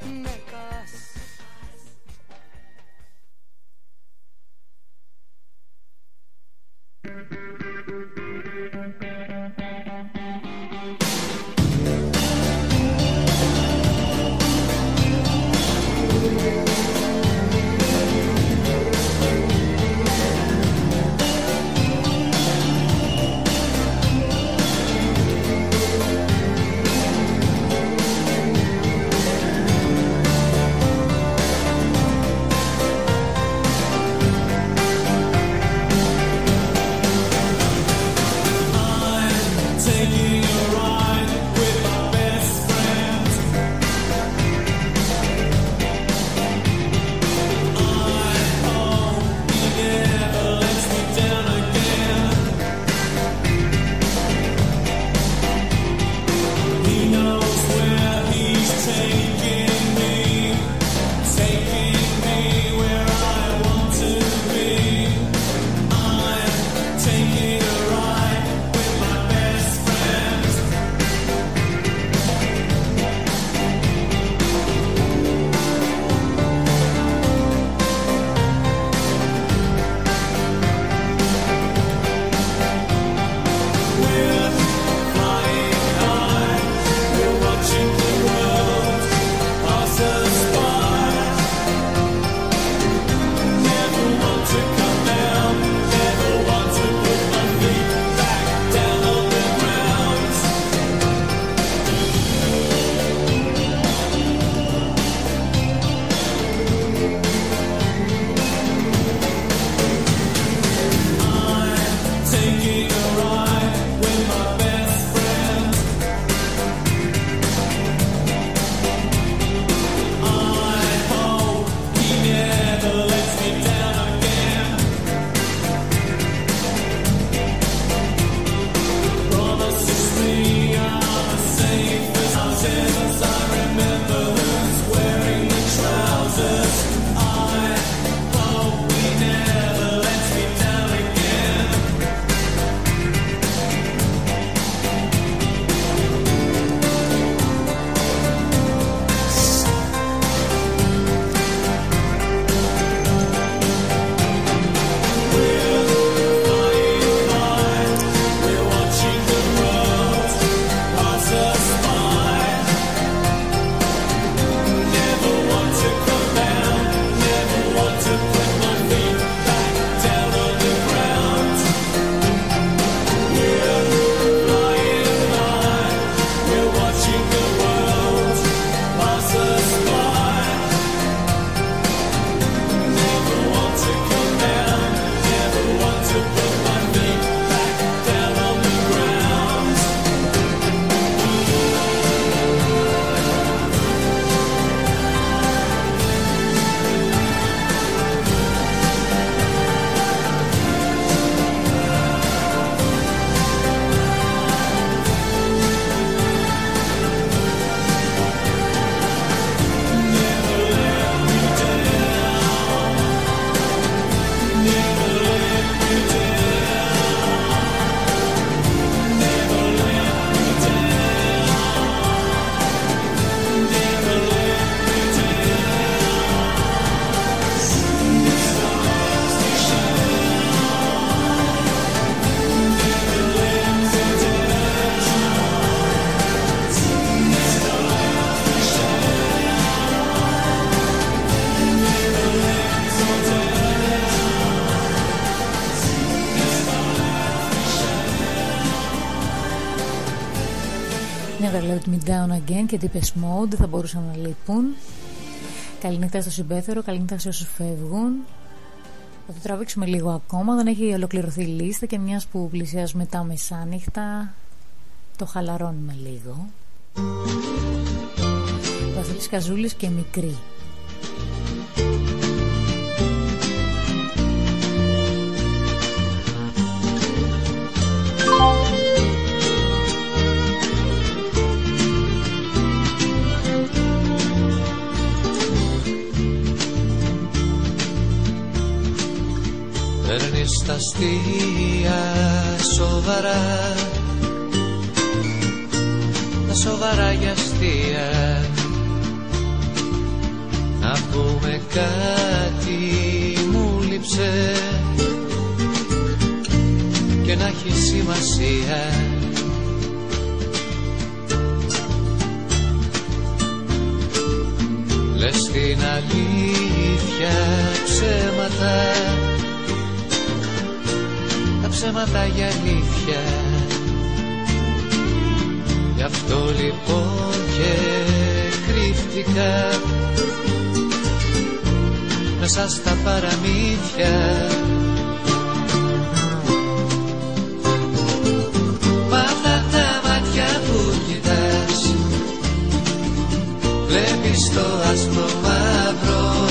Me Down Again και Deepest Mode θα μπορούσαν να λείπουν. Καληνύχτα στο συμπέθερο, καληνύχτα σε όσους φεύγουν. Θα το τραβήξουμε λίγο ακόμα, δεν έχει ολοκληρωθεί η λίστα και μιας που πλησιάζουμε τα μεσάνυχτα το χαλαρώνουμε λίγο. Βασίλης Καζούλης και Μικρή. Παίρνεις τα αστεία σοβαρά. Τα σοβαρά για αστεία. Να πούμε κάτι μου λείψε. Και να έχει σημασία. Λες την αλήθεια ψέματα. τα ψέματα για αλήθεια. Γι' αυτό λοιπόν και κρύφτηκα μέσα στα παραμύθια. Μα αυτά τα μάτια που κοιτάς βλέπεις το άσπρο μαύρο.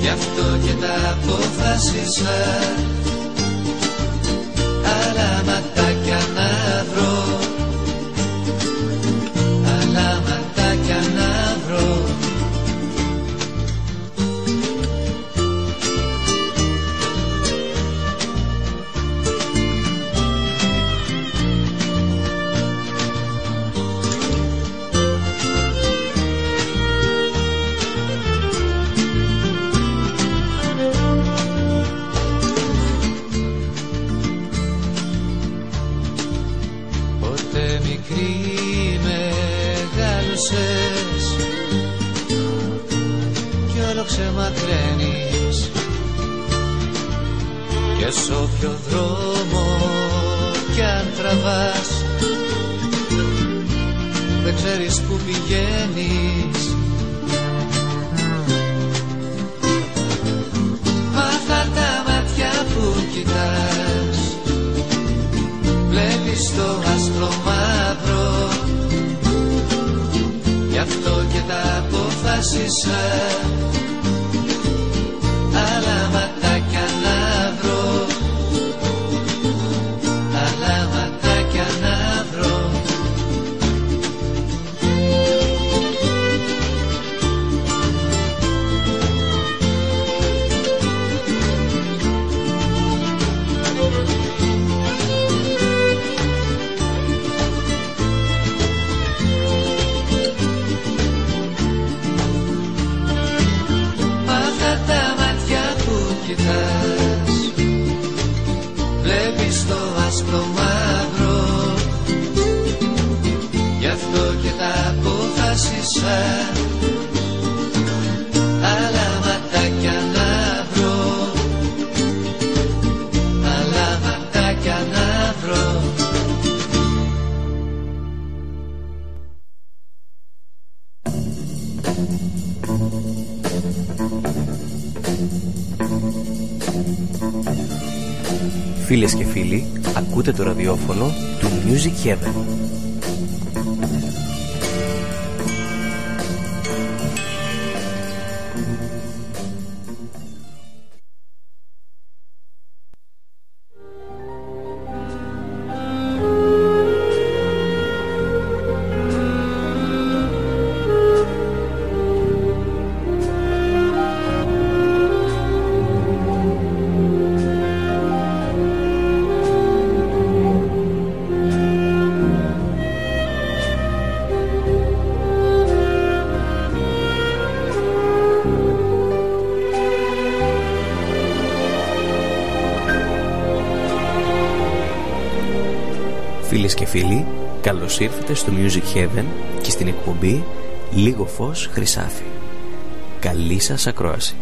Γι' αυτό και τα αποφάσισα άλλα ματάκια να σ' όποιο δρόμο κι αν τραβάς. Δεν ξέρεις που πηγαίνεις. Μ' αυτά τα μάτια που κοιτάς. Βλέπεις το άσπρο μαύρο. Γι' αυτό και τα αποφάσισα ακούτε το ραδιόφωνο του Music Heaven. Καλώς ήρθατε στο Music Heaven και στην εκπομπή Λίγο Φως Χρυσάφι. Καλή σας ακρόαση.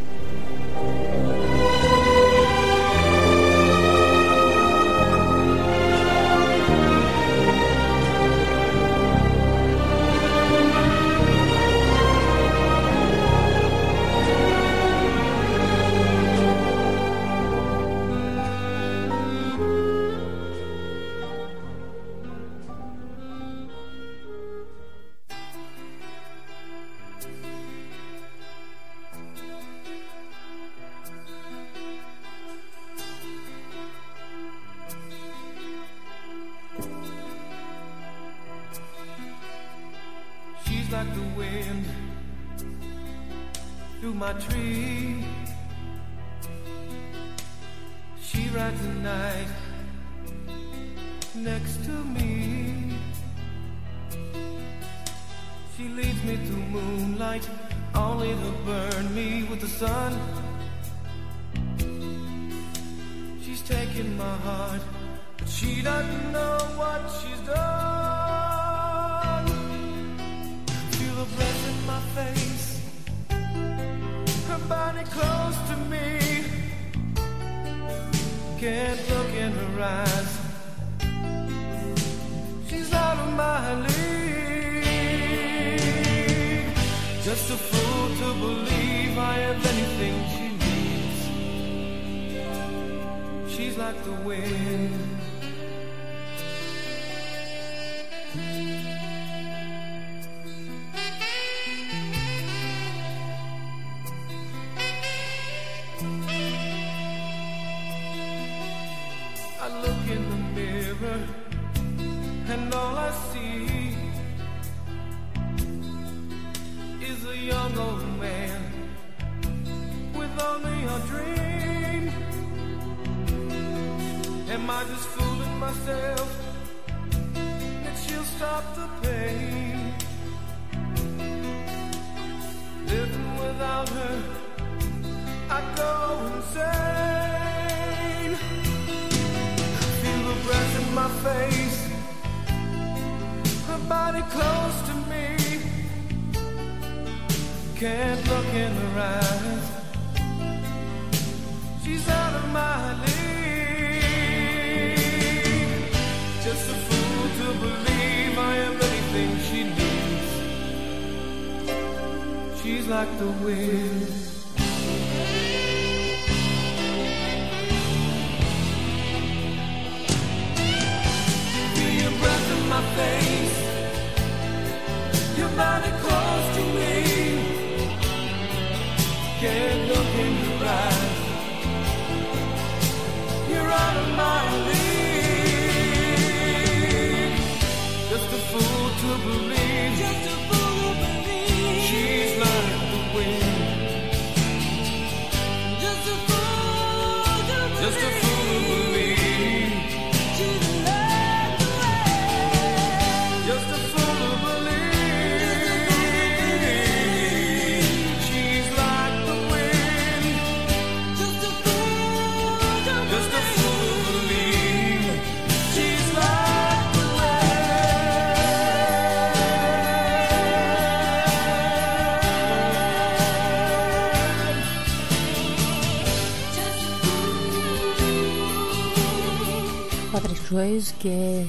Ways και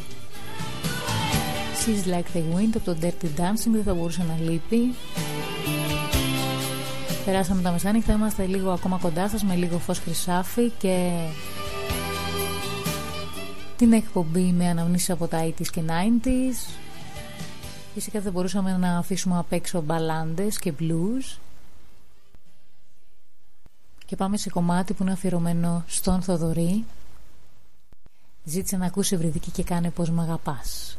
She's Like the Wind από το Dirty Dancing δεν θα μπορούσε να λείπει. Περάσαμε τα μεσάνυχτα, είμαστε λίγο ακόμα κοντά σας με λίγο φως χρυσάφι και την εκπομπή με αναμνήσεις από τα 80s και 90s Φυσικά θα μπορούσαμε να αφήσουμε απ' έξω μπαλάντες και blues. Και πάμε σε κομμάτι που είναι αφιερωμένο στον Θοδωρή. Ζήτησε να ακούσει ευρυδική και κάνε πως με αγαπάς.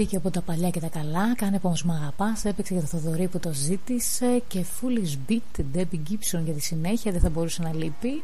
βγήκε από τα παλιά και τα καλά. Κάνε πω μ' αγαπάς. Έπαιξε για το Θοδωρή που το ζήτησε. Και Foolish Beat, Debbie Gibson για τη συνέχεια δεν θα μπορούσε να λείπει.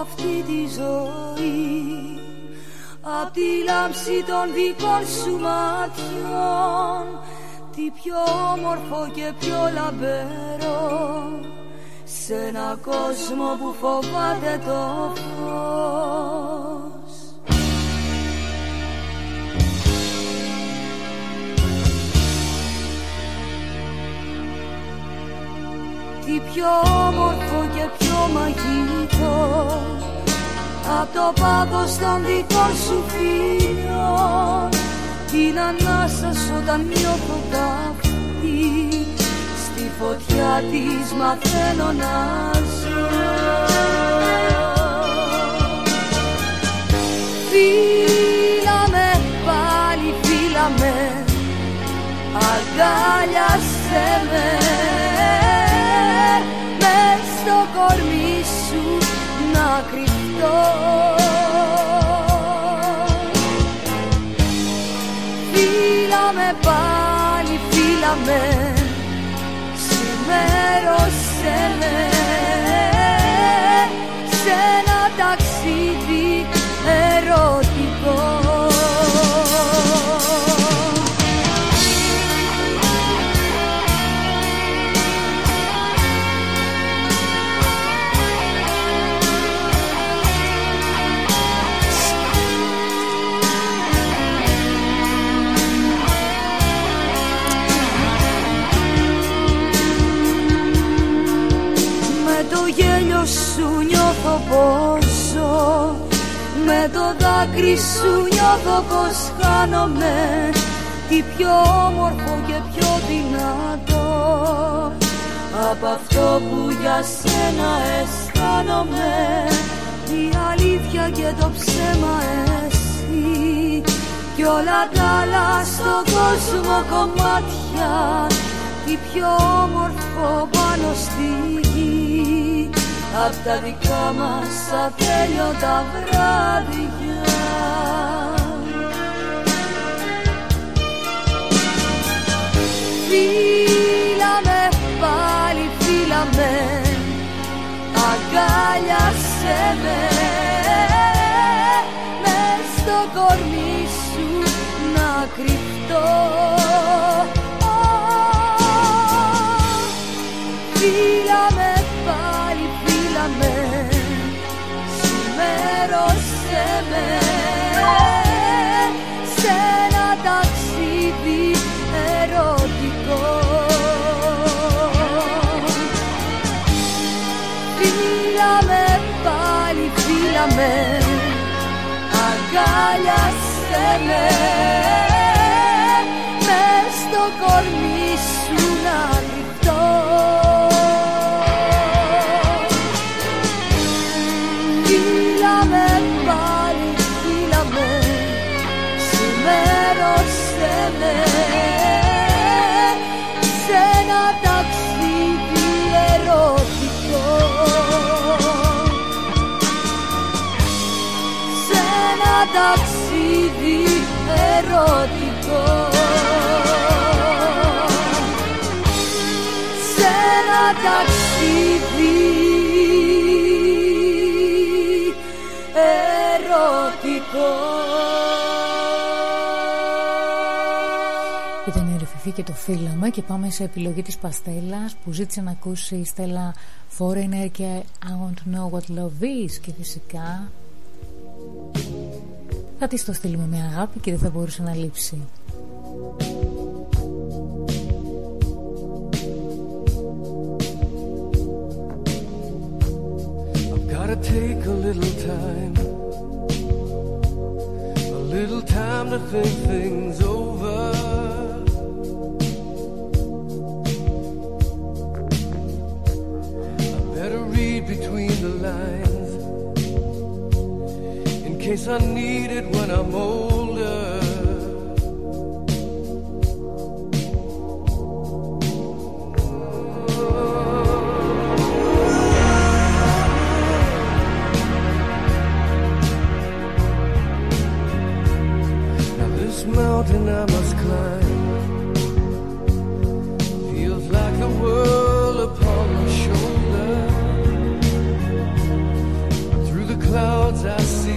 Αυτή τη ζωή. Απ' τη λάμψη των δικών σου ματιών Τι πιο όμορφο και πιο λαμπερό Σ' ένα κόσμο που φοβάται το φως. Τι πιο Απ' το πάθος των δικών σου φίλων Την ανάσα σου όταν νιώθω καυτή Στη φωτιά της μαθαίνω να ζω. Φίλα με πάλι φίλα με Αγκάλιασέ με. Μες στο κορμί σου να κρυφτώ Φίλα με πάλι φίλα με Σημέρωσέ με το δάκρυ σου νιώθω πως χάνομαι. Τι πιο όμορφο και πιο δυνατό. Από αυτό που για σένα αισθάνομαι. Η αλήθεια και το ψέμα εσύ. Κι όλα τα άλλα στον κόσμο κομμάτια. Τι πιο όμορφο πάνω στη γη. Απ' τα δικά μας ατέλειωτα βράδια Φίλα με πάλι φίλα με. Αγκάλιασέ με. Μες στο κορμί σου να κρυφτώ. Φίλα με πάλι φίλα με. Σημέρωσέ με με πάλι φίλα με Αγκάλιασέ με ταξίδι ερωτικό. Σε ένα ταξίδι ερωτικό. Ήταν η Ρεφηφή και το φύλαμα και πάμε σε επιλογή της Παστέλας που ζήτησε να ακούσει η Στέλλα Foreigner και I want to know what love is και φυσικά θα της το στείλουμε με αγάπη και δεν θα μπορούσε να λείψει. I've gotta take a little time, a little time to think things over. I better read between the lines in case I need it when I'm older. Now this mountain I must climb feels like the world upon my shoulder. Through the clouds I see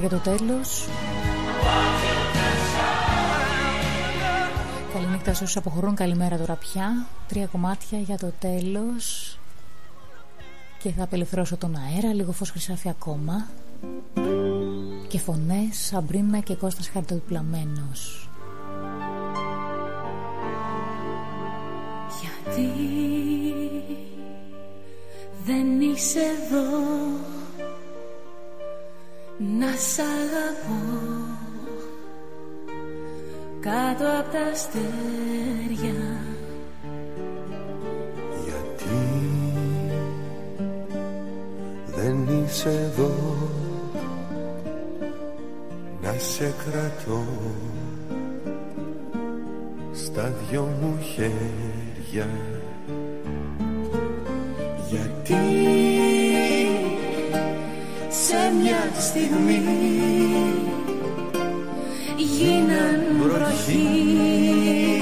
τρία κομμάτια για το τέλος. Καληνύχτα σε όσους αποχωρούν, καλημέρα τώρα πια. Τρία κομμάτια για το τέλος. Και θα απελευθερώσω τον αέρα, λίγο φως χρυσάφι ακόμα. Και φωνές, Σαμπρίνα και Κώστας Χαρτοπλαμένος. Γιατί δεν είσαι εδώ; Να σ' αγαπώ. Κάτω από τα αστέρια. Γιατί δεν είσαι εδώ; Να σε κρατώ στα δυο μου χέρια. Γιατί σε μια στιγμή γίναν βροχή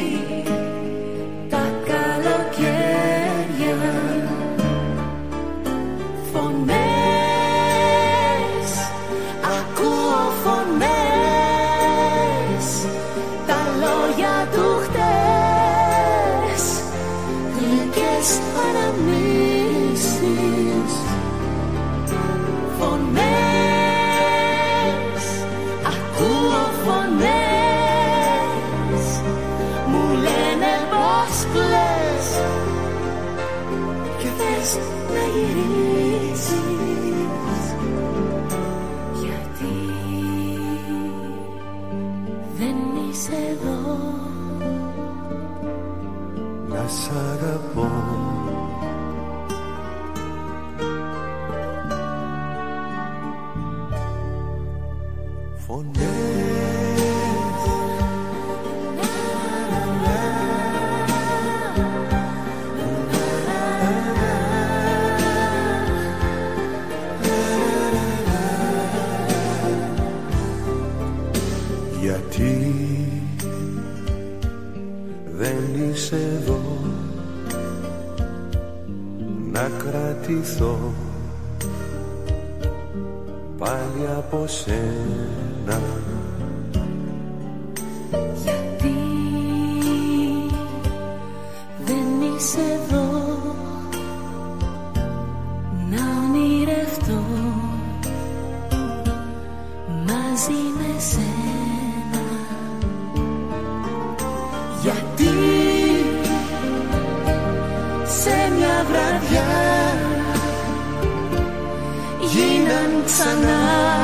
από σένα. Γιατί δεν είσαι εδώ να ονειρευτώ μαζί με σένα; Γιατί σε μια βραδιά γίναν ξανά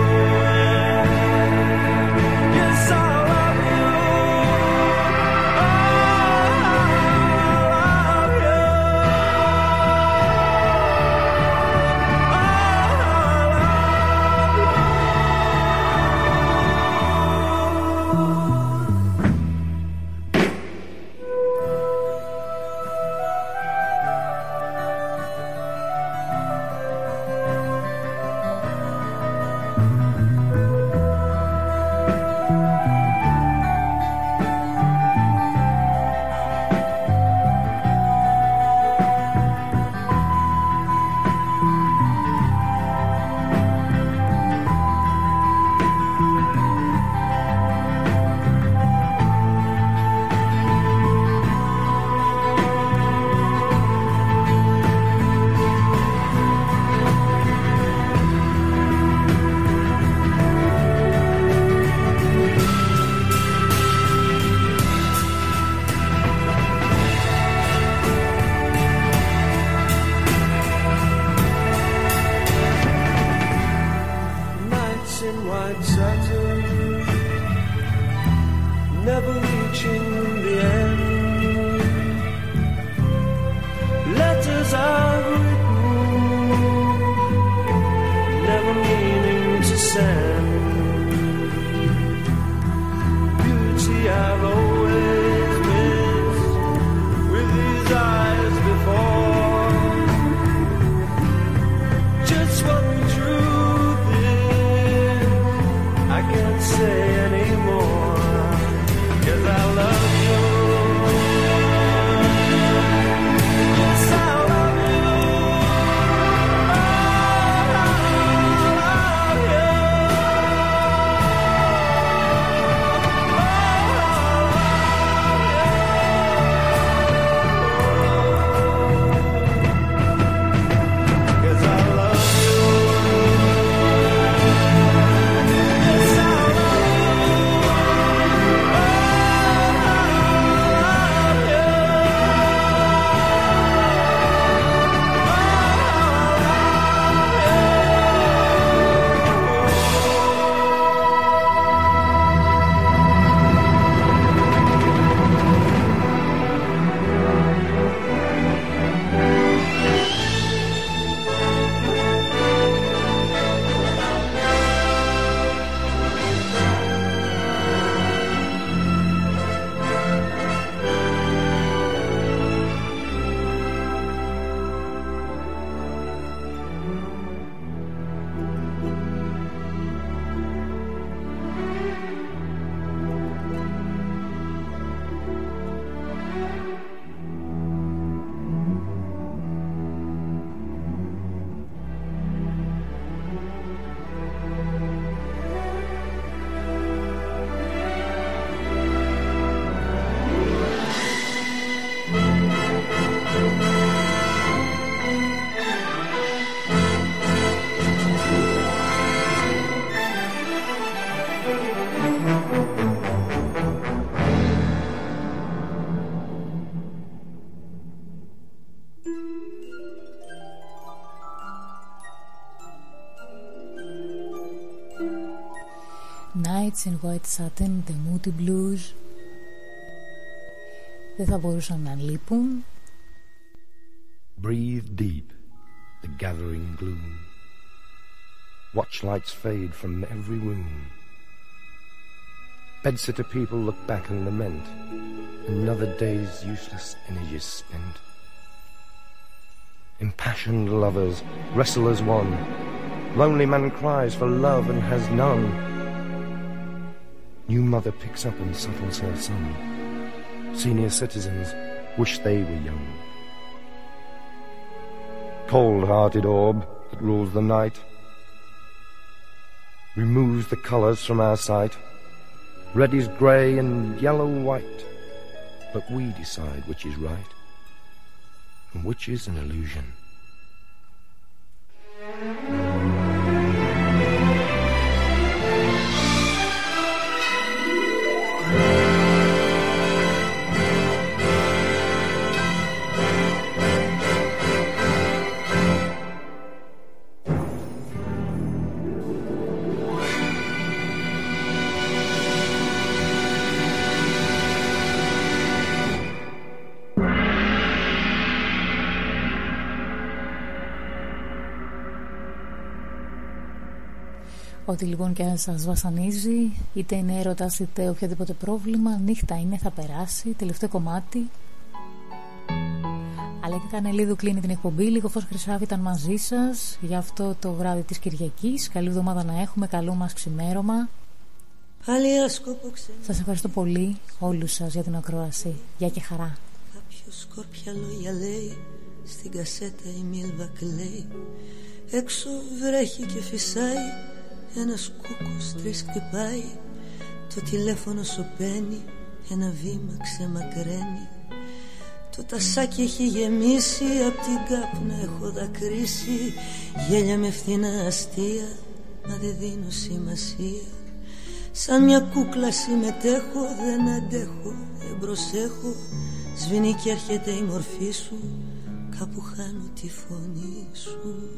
Nights in White Satin, The Moody Blues δεν θα μπορούσαν να λείπουν Breathe deep the gathering gloom. Watch lights fade from every room. Bedsitter people look back and lament. Another day's useless energies spent. Impassioned lovers wrestle as one. Lonely man cries for love and has none. New mother picks up and settles her son. Senior citizens wish they were young. Cold-hearted orb that rules the night removes the colours from our sight. Red is grey and yellow white, but we decide which is right and which is an illusion. Ό,τι λοιπόν και αν σας βασανίζει, είτε είναι έρωτας είτε οποιοδήποτε πρόβλημα, νύχτα είναι, θα περάσει, τελευταίο κομμάτι. Αλλά και Κανελίδου κλείνει την εκπομπή, λίγο φως χρυσάβη ήταν μαζί σας για αυτό το βράδυ της Κυριακής. Καλή εβδομάδα να έχουμε, καλό μας ξημέρωμα. Πάλι άσκοπο ξέρω Σας ευχαριστώ πολύ όλους σας για την ακρόαση. Γεια και χαρά. Κάποιος σκόρπια λόγια λέει Στην κασέτα η Μίλβα κλαίει Έξω βρέχει και φυσάει Ένας κούκος τρεις χτυπάει Το τηλέφωνο σωπαίνει Ένα βήμα ξεμακραίνει. Το τασάκι έχει γεμίσει Απ' την κάπνα έχω δακρύσει. Γέλια με φθηνά αστεία Μα δεν δίνω σημασία. Σαν μια κούκλα συμμετέχω Δεν αντέχω, δεν προσέχω. Σβήνει και έρχεται η μορφή σου Κάπου χάνω τη φωνή σου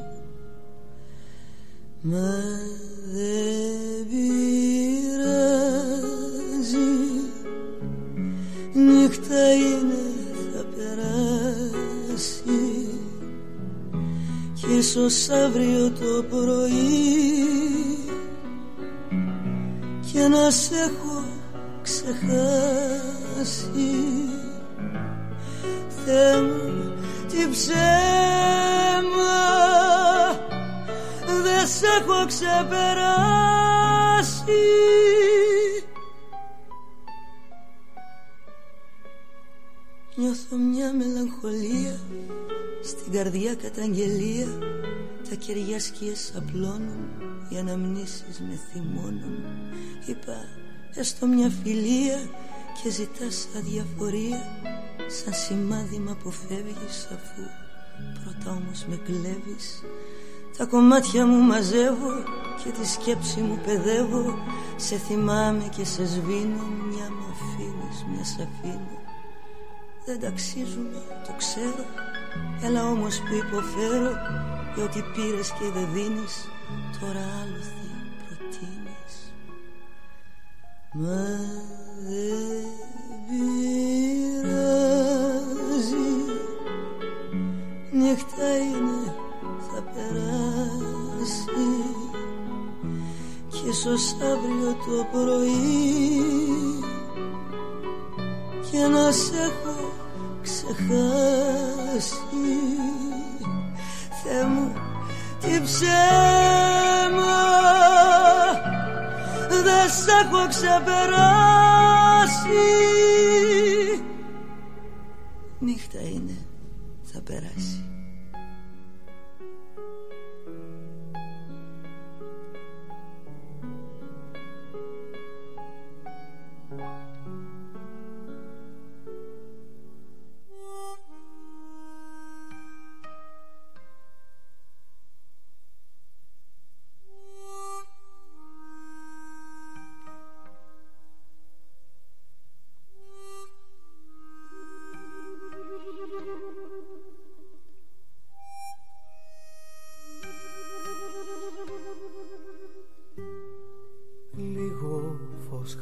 ίσως αύριο το πρωί Και να σε έχω ξεχάσει Θεέ μου τι ψέμα δεν σ' έχω ξεπεράσει. Νιώθω μια μελαγχολία στην καρδιά καταγγελία. Τα κεριά σκιές απλώνουν οι αναμνήσεις με θυμώνουν. Είπα έστω μια φιλία και ζητάς αδιαφορία. Σαν σημάδι μ' αποφεύγεις αφού πρώτα όμως με κλέβεις τα κομμάτια μου μαζεύω και τη σκέψη μου παιδεύω. Σε θυμάμαι και σε σβήνω Μια μ' αφήνεις, μια σ' αφήνω. Δεν ταξίζουμε, το ξέρω Έλα όμως που υποφέρω. Για ό,τι πήρες και δεν δίνεις Τώρα άλλο τι προτείνεις. Μα δεν πειράζει. Νύχτα είναι θα περάσει κι ίσως αύριο το πρωί και να σε έχω ξεχάσει. Θεέ μου τι ψέμα. Δεν σ' έχω ξεπεράσει. Νύχτα είναι θα περάσει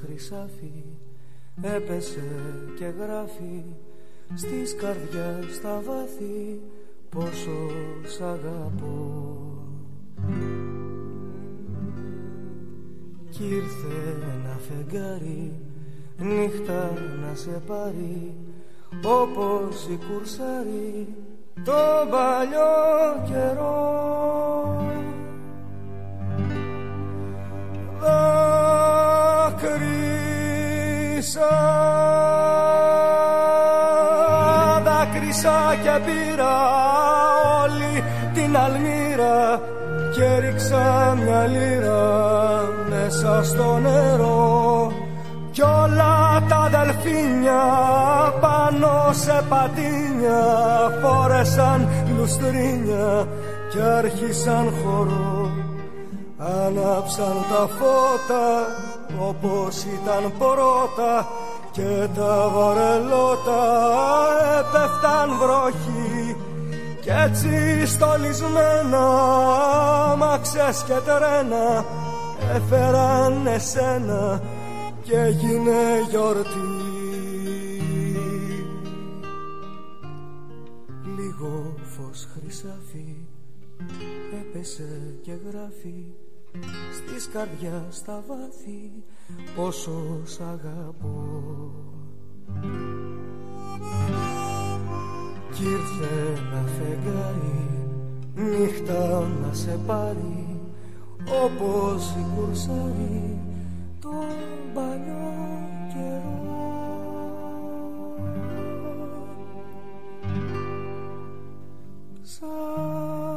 χρυσάφι έπεσε και γράφει στις καρδιάς στα βάθη πόσο σ' αγαπώ. Κι ήρθε ένα φεγγάρι νύχτα να σε πάρει όπως η κουρσάρι το παλιό καιρό δάκρυσα δάκρυσα και πήρα όλη την αλμύρα και ρίξα μια λίρα μέσα στο νερό. Κι όλα τα δελφίνια πάνω σε πατίνια φόρεσαν λουστρίνια και άρχισαν χορό Άναψαν τα φώτα όπως ήταν πρώτα και τα βαρελότα έπεφταν βροχή. Κι έτσι στολισμένα μαξές και τρένα έφεραν εσένα και έγινε γιορτή. Λίγο φως χρυσάφι έπεσε και γράφει της καρδιάς στα βάθη πόσο σ' αγαπώ. Κι ήρθε ένα φεγγάρι νύχτα να σε πάρει όπως η κουρσάρι τον παλιό καιρό. Σαν